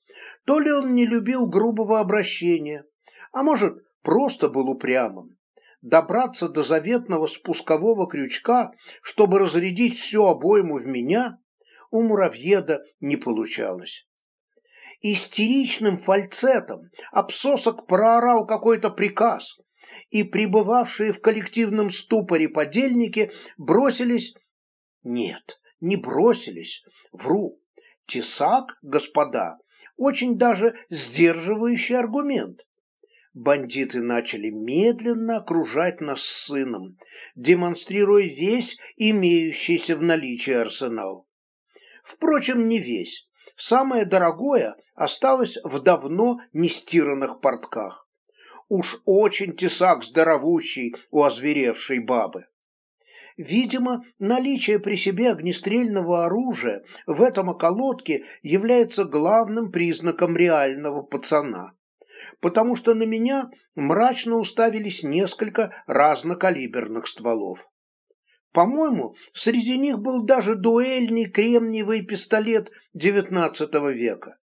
S1: то ли он не любил грубого обращения, а может, просто был упрямым. Добраться до заветного спускового крючка, чтобы разрядить всю обойму в меня, у муравьеда не получалось. Истеричным фальцетом обсосок проорал какой-то приказ, и пребывавшие в коллективном ступоре подельники бросились... Нет, не бросились, вру. Тесак, господа, очень даже сдерживающий аргумент. Бандиты начали медленно окружать нас с сыном, демонстрируя весь имеющийся в наличии арсенал. Впрочем, не весь. Самое дорогое осталось в давно нестиранных портках. Уж очень тесак здоровущий у озверевшей бабы. Видимо, наличие при себе огнестрельного оружия в этом околотке является главным признаком реального пацана, потому что на меня мрачно уставились несколько разнокалиберных стволов. По-моему, среди них был даже дуэльный кремниевый пистолет XIX века.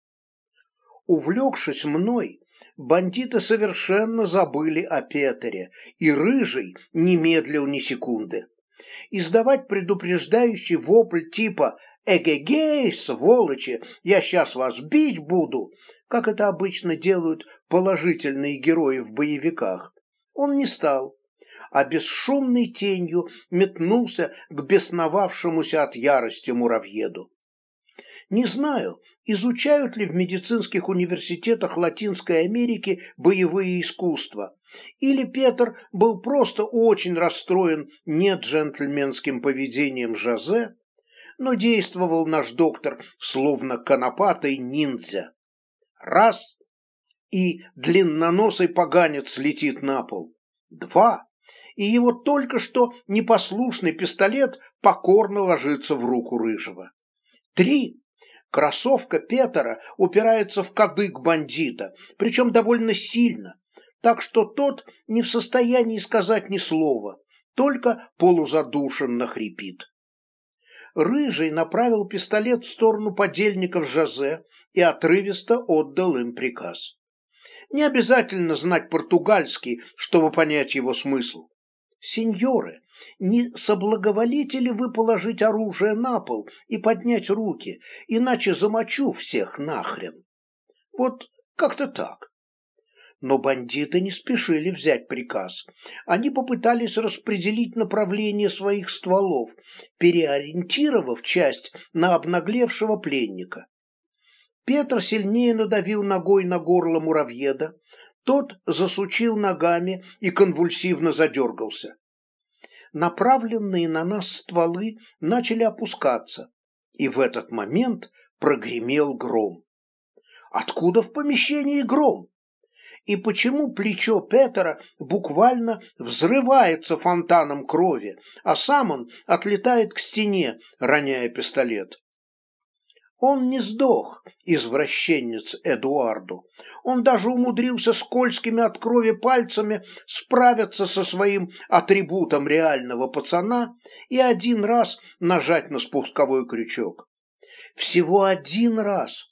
S1: Увлекшись мной, бандиты совершенно забыли о Петере, и Рыжий не медлил ни секунды издавать предупреждающий вопль типа «Эгегей, сволочи, я сейчас вас бить буду», как это обычно делают положительные герои в боевиках, он не стал, а бесшумной тенью метнулся к бесновавшемуся от ярости муравьеду. Не знаю, изучают ли в медицинских университетах Латинской Америки боевые искусства, или Петр был просто очень расстроен не джентльменским поведением Жозе, но действовал наш доктор словно конопатый ниндзя. Раз – и длинноносый поганец летит на пол. Два – и его только что непослушный пистолет покорно ложится в руку Рыжего. Три – кроссовка Петера упирается в кадык бандита, причем довольно сильно, так что тот не в состоянии сказать ни слова, только полузадушенно хрипит. Рыжий направил пистолет в сторону подельников Жозе и отрывисто отдал им приказ. Не обязательно знать португальский, чтобы понять его смысл. Сеньоры, не соблаговолите ли вы положить оружие на пол и поднять руки, иначе замочу всех нахрен? Вот как-то так. Но бандиты не спешили взять приказ. Они попытались распределить направление своих стволов, переориентировав часть на обнаглевшего пленника. Петр сильнее надавил ногой на горло муравьеда, тот засучил ногами и конвульсивно задергался. Направленные на нас стволы начали опускаться, и в этот момент прогремел гром. Откуда в помещении гром? И почему плечо Петера буквально взрывается фонтаном крови, а сам он отлетает к стене, роняя пистолет. Он не сдох, извращенец Эдуарду. Он даже умудрился скользкими от крови пальцами справиться со своим атрибутом реального пацана и один раз нажать на спусковой крючок. Всего один раз.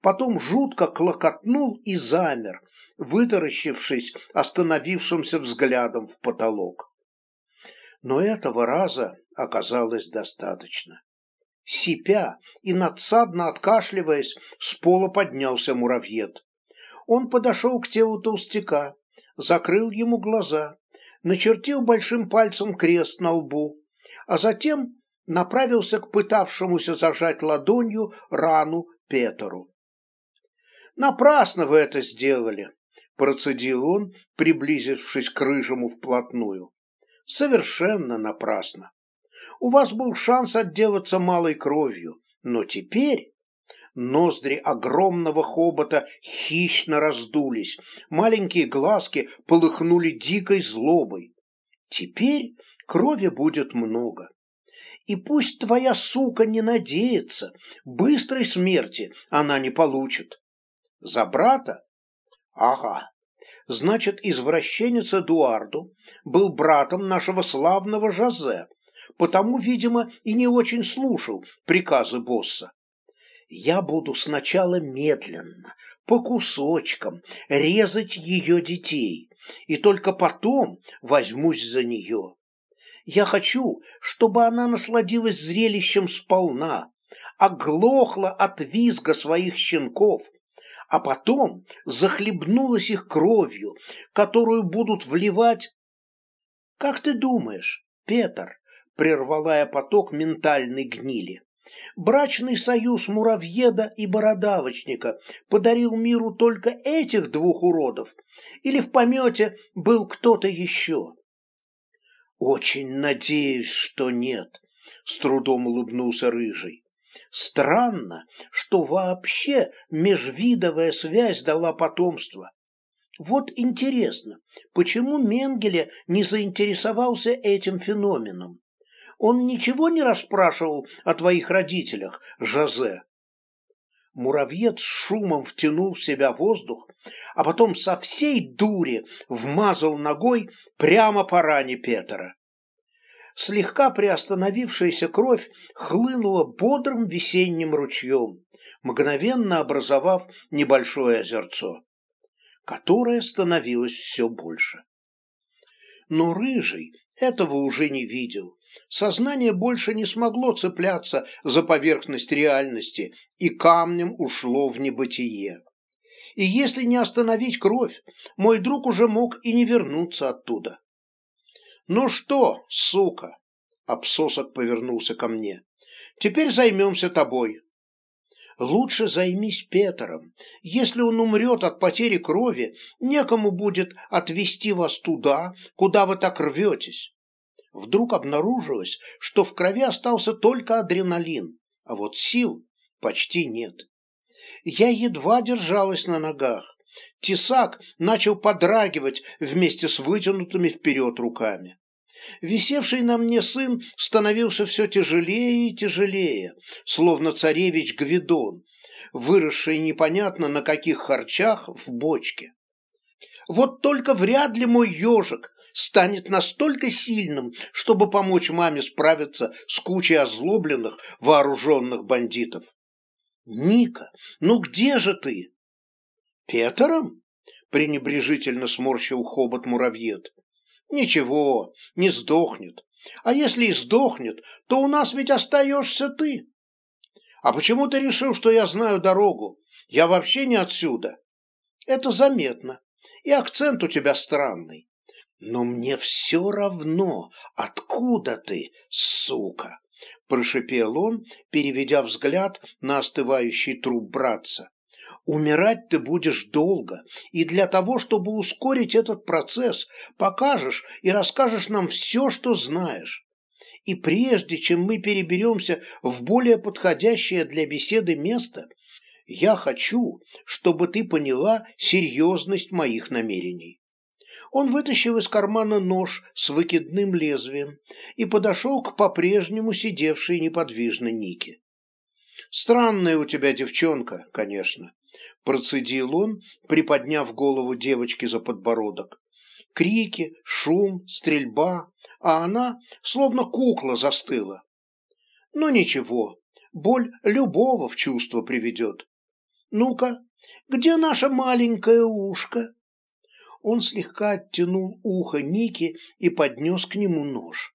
S1: Потом жутко клокотнул и замер, вытаращившись остановившимся взглядом в потолок. Но этого раза оказалось достаточно. Сипя и надсадно откашливаясь, с пола поднялся муравьед. Он подошел к телу толстяка, закрыл ему глаза, начертил большим пальцем крест на лбу, а затем направился к пытавшемуся зажать ладонью рану Петеру. «Напрасно вы это сделали!» Процедил он, приблизившись к рыжему вплотную. Совершенно напрасно. У вас был шанс отделаться малой кровью, но теперь ноздри огромного хобота хищно раздулись, маленькие глазки полыхнули дикой злобой. Теперь крови будет много. И пусть твоя сука не надеется, быстрой смерти она не получит. За брата? Ага. Значит, извращенец Эдуарду был братом нашего славного Жозе, потому, видимо, и не очень слушал приказы босса. Я буду сначала медленно, по кусочкам, резать ее детей, и только потом возьмусь за нее. Я хочу, чтобы она насладилась зрелищем сполна, оглохла от визга своих щенков, а потом захлебнулась их кровью, которую будут вливать... Как ты думаешь, Петр, прервала я поток ментальной гнили, брачный союз муравьеда и бородавочника подарил миру только этих двух уродов, или в помете был кто-то еще? «Очень надеюсь, что нет», — с трудом улыбнулся Рыжий. «Странно, что вообще межвидовая связь дала потомство. Вот интересно, почему Менгеле не заинтересовался этим феноменом? Он ничего не расспрашивал о твоих родителях, Жозе?» Муравьед с шумом втянул в себя воздух, а потом со всей дури вмазал ногой прямо по ране Петра. Слегка приостановившаяся кровь хлынула бодрым весенним ручьем, мгновенно образовав небольшое озерцо, которое становилось все больше. Но рыжий этого уже не видел Сознание больше не смогло цепляться за поверхность реальности и камнем ушло в небытие. И если не остановить кровь, мой друг уже мог и не вернуться оттуда. «Ну что, сука?» — обсосок повернулся ко мне. «Теперь займемся тобой». «Лучше займись Петером. Если он умрет от потери крови, некому будет отвезти вас туда, куда вы так рветесь вдруг обнаружилось, что в крови остался только адреналин, а вот сил почти нет. Я едва держалась на ногах. Тесак начал подрагивать вместе с вытянутыми вперед руками. Висевший на мне сын становился все тяжелее и тяжелее, словно царевич Гвидон, выросший непонятно на каких харчах в бочке. Вот только вряд ли мой ежик станет настолько сильным, чтобы помочь маме справиться с кучей озлобленных вооруженных бандитов. «Ника, ну где же ты?» «Петером?» – пренебрежительно сморщил хобот муравьед. «Ничего, не сдохнет. А если и сдохнет, то у нас ведь остаешься ты. А почему ты решил, что я знаю дорогу? Я вообще не отсюда. Это заметно. И акцент у тебя странный. «Но мне все равно, откуда ты, сука!» – прошипел он, переведя взгляд на остывающий труп братца. «Умирать ты будешь долго, и для того, чтобы ускорить этот процесс, покажешь и расскажешь нам все, что знаешь. И прежде чем мы переберемся в более подходящее для беседы место, я хочу, чтобы ты поняла серьезность моих намерений». Он вытащил из кармана нож с выкидным лезвием и подошел к по-прежнему сидевшей неподвижно Нике. «Странная у тебя девчонка, конечно», – процедил он, приподняв голову девочки за подбородок. Крики, шум, стрельба, а она словно кукла застыла. Но ничего, боль любого в чувство приведет. Ну-ка, где наша маленькая ушко? Он слегка оттянул ухо Ники и поднес к нему нож.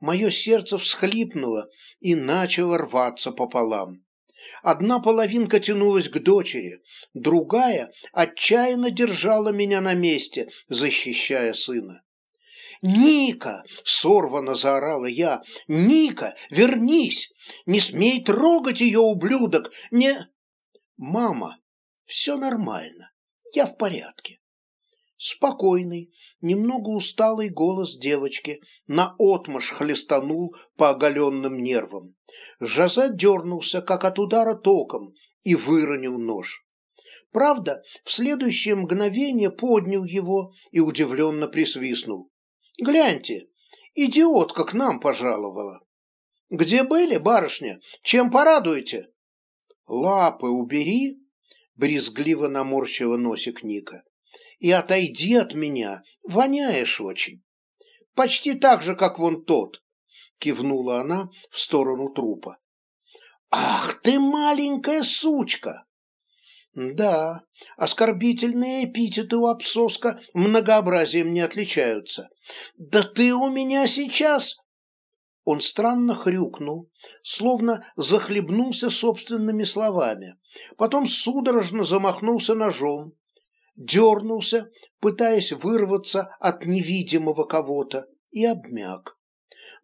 S1: Мое сердце всхлипнуло и начало рваться пополам. Одна половинка тянулась к дочери, другая отчаянно держала меня на месте, защищая сына. «Ника!» — сорвано заорала я. «Ника, вернись! Не смей трогать ее, ублюдок! Не...» «Мама, все нормально, я в порядке». Спокойный, немного усталый голос девочки наотмашь хлестанул по оголенным нервам. Жаза дернулся, как от удара током, и выронил нож. Правда, в следующее мгновение поднял его и удивленно присвистнул. Гляньте, идиотка к нам пожаловала. Где были, барышня? Чем порадуете? Лапы убери, брезгливо наморщила носик Ника. И отойди от меня, воняешь очень. Почти так же, как вон тот, кивнула она в сторону трупа. Ах ты маленькая сучка! Да, оскорбительные эпитеты у обсоска многообразием не отличаются. Да ты у меня сейчас... Он странно хрюкнул, словно захлебнулся собственными словами. Потом судорожно замахнулся ножом, дернулся, пытаясь вырваться от невидимого кого-то, и обмяк.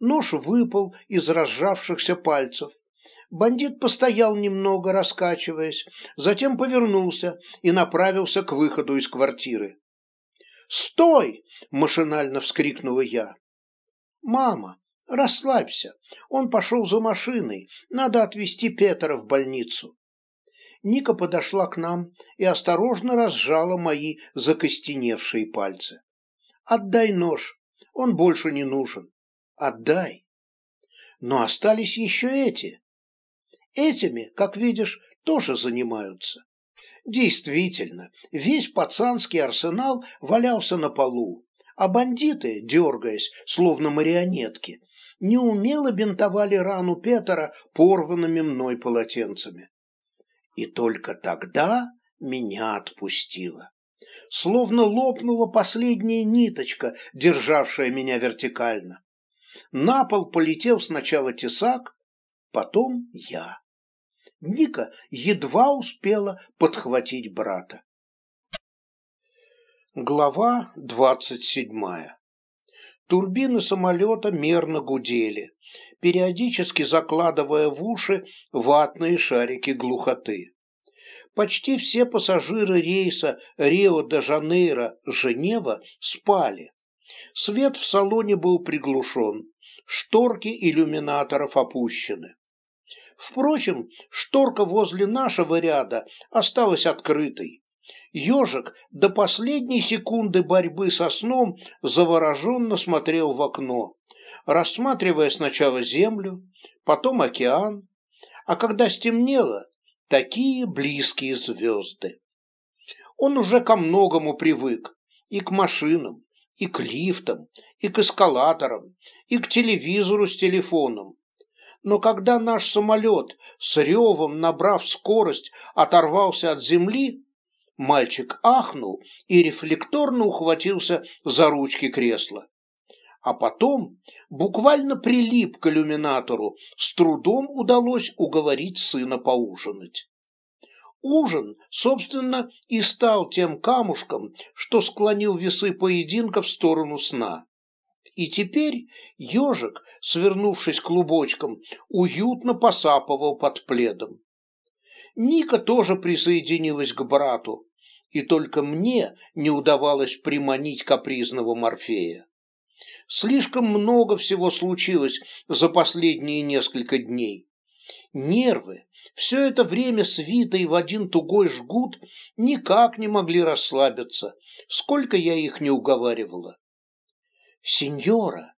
S1: Нож выпал из разжавшихся пальцев. Бандит постоял немного, раскачиваясь, затем повернулся и направился к выходу из квартиры. «Стой!» – машинально вскрикнула я. «Мама, расслабься, он пошел за машиной, надо отвезти Петра в больницу». Ника подошла к нам и осторожно разжала мои закостеневшие пальцы. «Отдай нож, он больше не нужен. Отдай». Но остались еще эти. Этими, как видишь, тоже занимаются. Действительно, весь пацанский арсенал валялся на полу, а бандиты, дергаясь, словно марионетки, неумело бинтовали рану Петера порванными мной полотенцами. И только тогда меня отпустило. Словно лопнула последняя ниточка, державшая меня вертикально. На пол полетел сначала тесак, потом я. Ника едва успела подхватить брата. Глава двадцать седьмая. Турбины самолета мерно гудели, периодически закладывая в уши ватные шарики глухоты. Почти все пассажиры рейса Рио-де-Жанейро-Женева спали. Свет в салоне был приглушен, шторки иллюминаторов опущены. Впрочем, шторка возле нашего ряда осталась открытой. Ежик до последней секунды борьбы со сном завороженно смотрел в окно, рассматривая сначала землю, потом океан, а когда стемнело, такие близкие звезды. Он уже ко многому привык, и к машинам, и к лифтам, и к эскалаторам, и к телевизору с телефоном, но когда наш самолет с ревом, набрав скорость, оторвался от земли, мальчик ахнул и рефлекторно ухватился за ручки кресла. А потом буквально прилип к иллюминатору, с трудом удалось уговорить сына поужинать. Ужин, собственно, и стал тем камушком, что склонил весы поединка в сторону сна и теперь ежик, свернувшись клубочком, уютно посапывал под пледом. Ника тоже присоединилась к брату, и только мне не удавалось приманить капризного Морфея. Слишком много всего случилось за последние несколько дней. Нервы, все это время свитые в один тугой жгут, никак не могли расслабиться, сколько я их не уговаривала. «Сеньора!»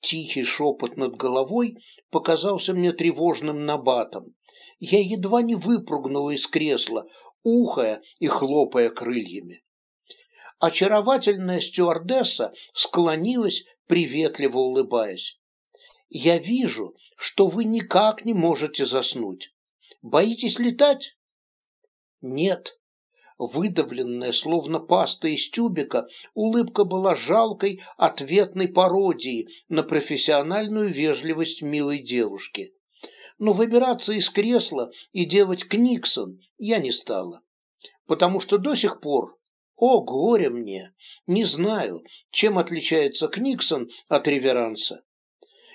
S1: Тихий шепот над головой показался мне тревожным набатом. Я едва не выпрыгнула из кресла, ухая и хлопая крыльями. Очаровательная стюардесса склонилась, приветливо улыбаясь. «Я вижу, что вы никак не можете заснуть. Боитесь летать?» «Нет», Выдавленная, словно паста из тюбика, улыбка была жалкой ответной пародией на профессиональную вежливость милой девушки. Но выбираться из кресла и делать книксон я не стала, потому что до сих пор, о горе мне, не знаю, чем отличается книксон от реверанса.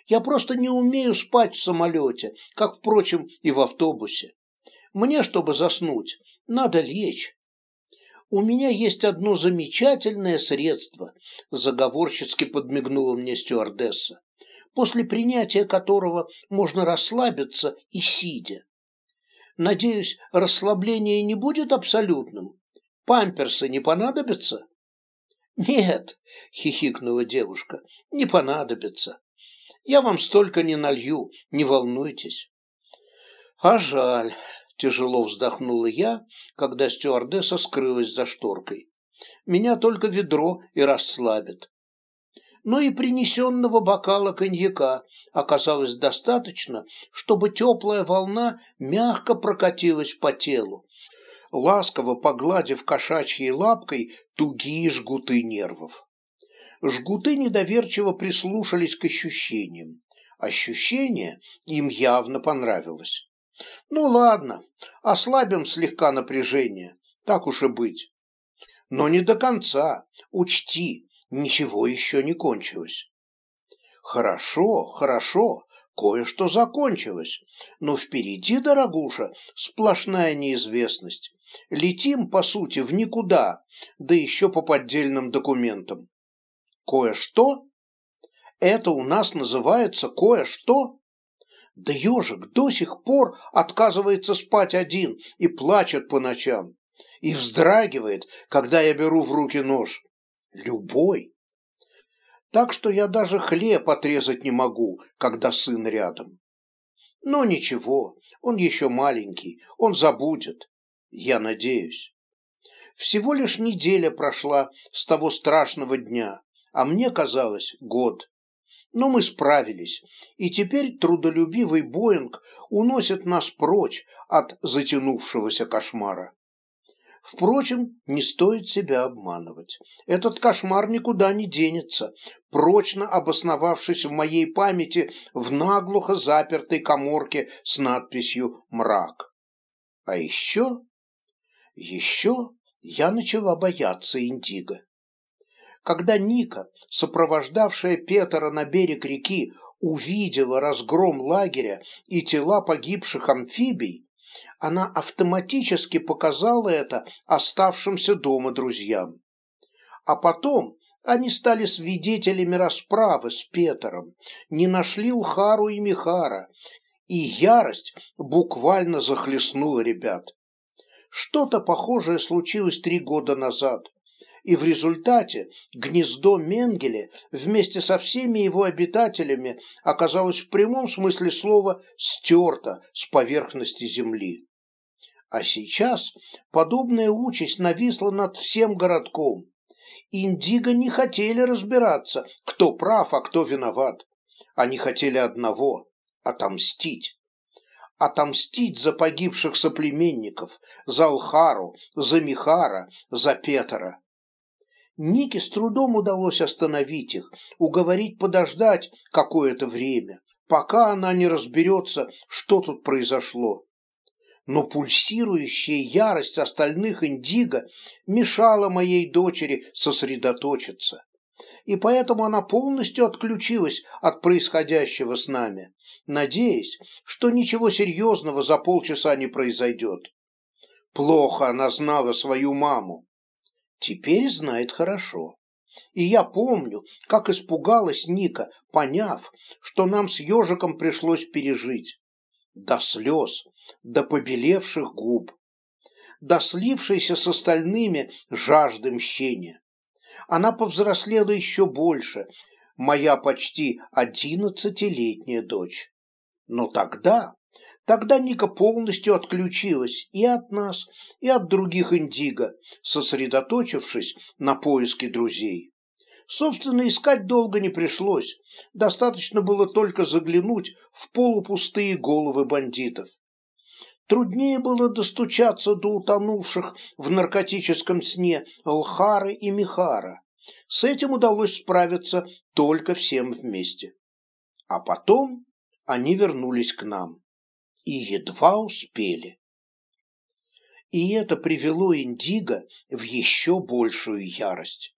S1: Я просто не умею спать в самолете, как, впрочем, и в автобусе. Мне, чтобы заснуть, надо лечь, у меня есть одно замечательное средство, заговорчески подмигнула мне стюардесса, после принятия которого можно расслабиться и сидя. Надеюсь, расслабление не будет абсолютным? Памперсы не понадобятся? «Нет», — хихикнула девушка, — «не понадобится. Я вам столько не налью, не волнуйтесь». «А жаль», — тяжело вздохнула я, когда стюардесса скрылась за шторкой. «Меня только ведро и расслабит». Но и принесенного бокала коньяка оказалось достаточно, чтобы теплая волна мягко прокатилась по телу, ласково погладив кошачьей лапкой тугие жгуты нервов. Жгуты недоверчиво прислушались к ощущениям. Ощущение им явно понравилось. Ну ладно, ослабим слегка напряжение, так уж и быть. Но не до конца, учти, ничего еще не кончилось. Хорошо, хорошо, кое-что закончилось, но впереди, дорогуша, сплошная неизвестность. Летим, по сути, в никуда, да еще по поддельным документам. Кое-что? Это у нас называется кое-что? Да ежик до сих пор отказывается спать один и плачет по ночам. И вздрагивает, когда я беру в руки нож. Любой. Так что я даже хлеб отрезать не могу, когда сын рядом. Но ничего, он еще маленький, он забудет. Я надеюсь. Всего лишь неделя прошла с того страшного дня, а мне казалось год. Но мы справились, и теперь трудолюбивый Боинг уносит нас прочь от затянувшегося кошмара. Впрочем, не стоит себя обманывать. Этот кошмар никуда не денется, прочно обосновавшись в моей памяти в наглухо запертой коморке с надписью «Мрак». А еще еще я начала бояться Индиго. Когда Ника, сопровождавшая Петра на берег реки, увидела разгром лагеря и тела погибших амфибий, она автоматически показала это оставшимся дома друзьям. А потом они стали свидетелями расправы с Петром, не нашли Лхару и Михара, и ярость буквально захлестнула ребят. Что-то похожее случилось три года назад, и в результате гнездо Менгеле вместе со всеми его обитателями оказалось в прямом смысле слова стерто с поверхности земли. А сейчас подобная участь нависла над всем городком. Индиго не хотели разбираться, кто прав, а кто виноват. Они хотели одного – отомстить отомстить за погибших соплеменников, за Алхару, за Михара, за Петра. Нике с трудом удалось остановить их, уговорить подождать какое-то время, пока она не разберется, что тут произошло. Но пульсирующая ярость остальных индиго мешала моей дочери сосредоточиться и поэтому она полностью отключилась от происходящего с нами, надеясь, что ничего серьезного за полчаса не произойдет. Плохо она знала свою маму. Теперь знает хорошо. И я помню, как испугалась Ника, поняв, что нам с ежиком пришлось пережить. До слез, до побелевших губ, до слившейся с остальными жажды мщения она повзрослела еще больше, моя почти одиннадцатилетняя дочь. Но тогда, тогда Ника полностью отключилась и от нас, и от других индиго, сосредоточившись на поиске друзей. Собственно, искать долго не пришлось, достаточно было только заглянуть в полупустые головы бандитов. Труднее было достучаться до утонувших в наркотическом сне Лхары и Михара. С этим удалось справиться только всем вместе. А потом они вернулись к нам. И едва успели. И это привело Индиго в еще большую ярость.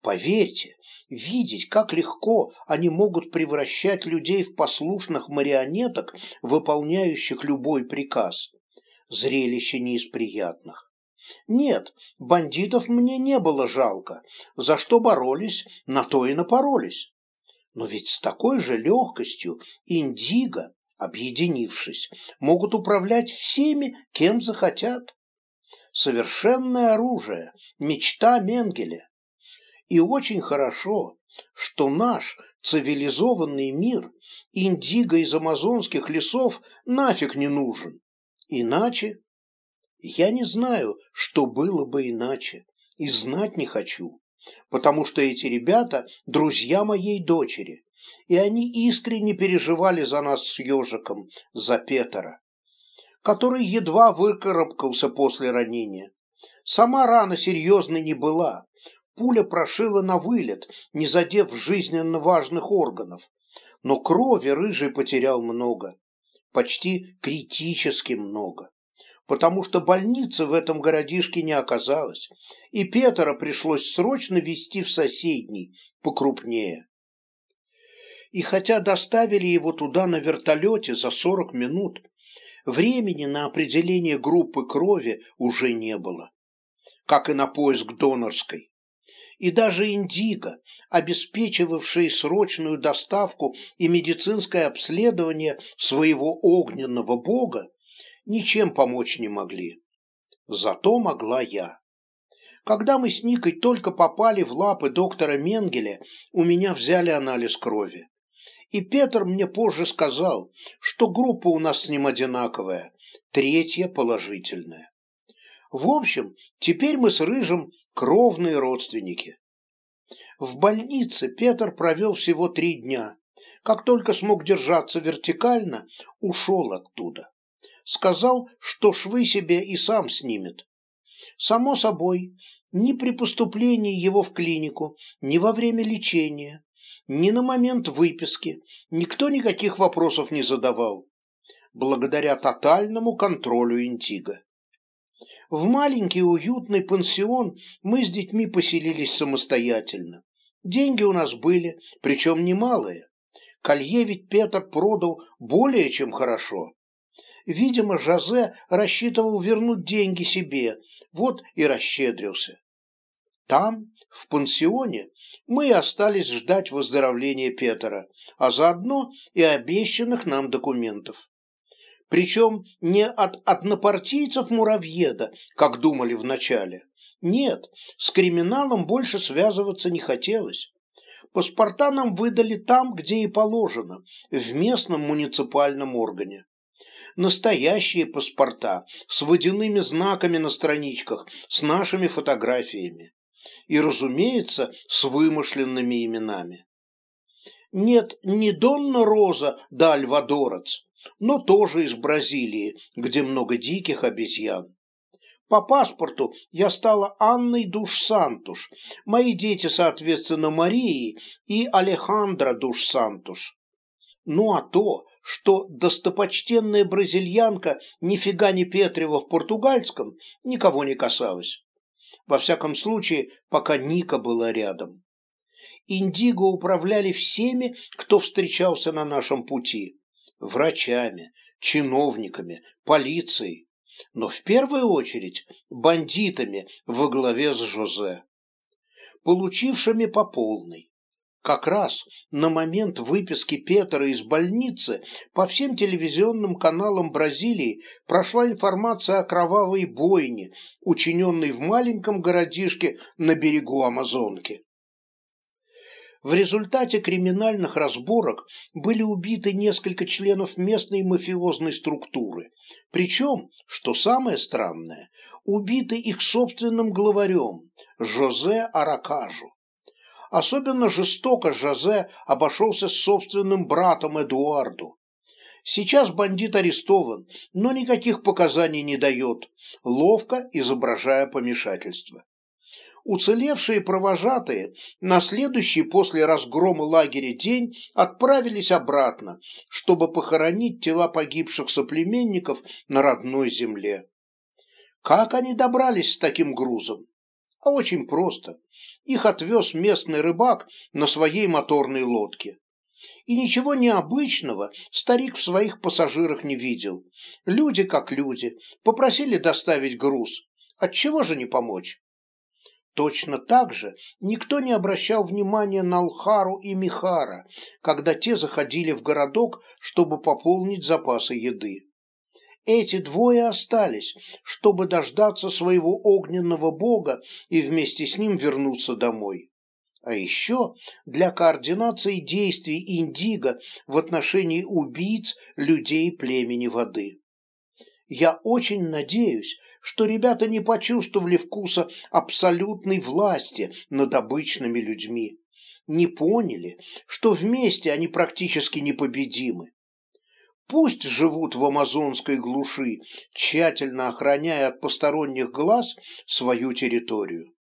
S1: Поверьте, видеть, как легко они могут превращать людей в послушных марионеток, выполняющих любой приказ. Зрелище не из приятных. Нет, бандитов мне не было жалко. За что боролись, на то и напоролись. Но ведь с такой же легкостью индиго, объединившись, могут управлять всеми, кем захотят. Совершенное оружие, мечта Менгеля И очень хорошо, что наш цивилизованный мир индиго из амазонских лесов нафиг не нужен. Иначе... Я не знаю, что было бы иначе, и знать не хочу, потому что эти ребята – друзья моей дочери, и они искренне переживали за нас с ежиком, за Петера, который едва выкарабкался после ранения. Сама рана серьезной не была, пуля прошила на вылет, не задев жизненно важных органов, но крови рыжий потерял много, почти критически много потому что больницы в этом городишке не оказалось, и Петра пришлось срочно везти в соседний, покрупнее. И хотя доставили его туда на вертолете за 40 минут, времени на определение группы крови уже не было, как и на поиск донорской. И даже Индиго, обеспечивавший срочную доставку и медицинское обследование своего огненного бога, ничем помочь не могли. Зато могла я. Когда мы с Никой только попали в лапы доктора Менгеля, у меня взяли анализ крови. И Петр мне позже сказал, что группа у нас с ним одинаковая, третья положительная. В общем, теперь мы с Рыжим кровные родственники. В больнице Петр провел всего три дня. Как только смог держаться вертикально, ушел оттуда сказал, что швы себе и сам снимет. Само собой, ни при поступлении его в клинику, ни во время лечения, ни на момент выписки никто никаких вопросов не задавал, благодаря тотальному контролю Интига. В маленький уютный пансион мы с детьми поселились самостоятельно. Деньги у нас были, причем немалые. Колье ведь Петр продал более чем хорошо. Видимо, Жозе рассчитывал вернуть деньги себе, вот и расщедрился. Там, в пансионе, мы остались ждать выздоровления Петера, а заодно и обещанных нам документов. Причем не от однопартийцев Муравьеда, как думали вначале. Нет, с криминалом больше связываться не хотелось. Паспорта нам выдали там, где и положено, в местном муниципальном органе настоящие паспорта с водяными знаками на страничках, с нашими фотографиями. И, разумеется, с вымышленными именами. Нет, не Донна Роза да Альвадорец, но тоже из Бразилии, где много диких обезьян. По паспорту я стала Анной Душ-Сантуш, мои дети, соответственно, Марии и Алехандро Душ-Сантуш. Ну а то, что достопочтенная бразильянка нифига не Петрева в португальском, никого не касалось. Во всяком случае, пока Ника была рядом. Индиго управляли всеми, кто встречался на нашем пути. Врачами, чиновниками, полицией. Но в первую очередь бандитами во главе с Жозе. Получившими по полной. Как раз на момент выписки Петра из больницы по всем телевизионным каналам Бразилии прошла информация о кровавой бойне, учиненной в маленьком городишке на берегу Амазонки. В результате криминальных разборок были убиты несколько членов местной мафиозной структуры. Причем, что самое странное, убиты их собственным главарем Жозе Аракажу. Особенно жестоко Жозе обошелся с собственным братом Эдуарду. Сейчас бандит арестован, но никаких показаний не дает, ловко изображая помешательство. Уцелевшие провожатые на следующий после разгрома лагеря день отправились обратно, чтобы похоронить тела погибших соплеменников на родной земле. Как они добрались с таким грузом? А очень просто. Их отвез местный рыбак на своей моторной лодке. И ничего необычного старик в своих пассажирах не видел. Люди как люди, попросили доставить груз. Отчего же не помочь? Точно так же никто не обращал внимания на Алхару и Михара, когда те заходили в городок, чтобы пополнить запасы еды. Эти двое остались, чтобы дождаться своего огненного бога и вместе с ним вернуться домой. а еще для координации действий Индиго в отношении убийц людей племени воды. Я очень надеюсь, что ребята не почувствовали вкуса абсолютной власти над обычными людьми, не поняли, что вместе они практически непобедимы. Пусть живут в амазонской глуши, тщательно охраняя от посторонних глаз свою территорию.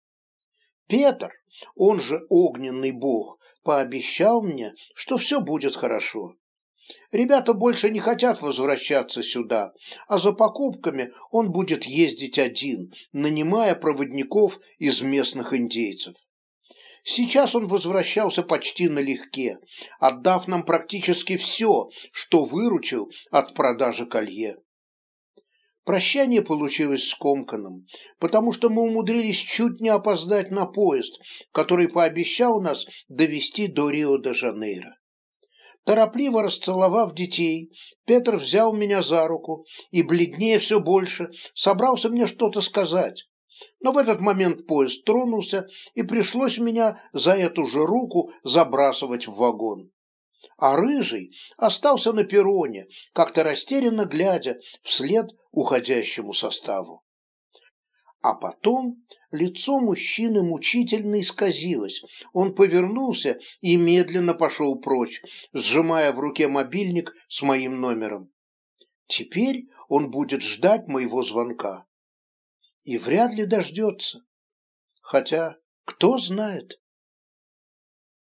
S1: Петр, он же огненный бог, пообещал мне, что все будет хорошо. Ребята больше не хотят возвращаться сюда, а за покупками он будет ездить один, нанимая проводников из местных индейцев. Сейчас он возвращался почти налегке, отдав нам практически все, что выручил от продажи колье. Прощание получилось скомканным, потому что мы умудрились чуть не опоздать на поезд, который пообещал нас довести до Рио-де-Жанейро. Торопливо расцеловав детей, Петр взял меня за руку и, бледнее все больше, собрался мне что-то сказать. Но в этот момент поезд тронулся, и пришлось меня за эту же руку забрасывать в вагон а рыжий остался на перроне, как-то растерянно глядя вслед уходящему составу. А потом лицо мужчины мучительно исказилось. Он повернулся и медленно пошел прочь, сжимая в руке мобильник с моим номером. Теперь он будет ждать моего звонка. И вряд ли дождется. Хотя, кто знает.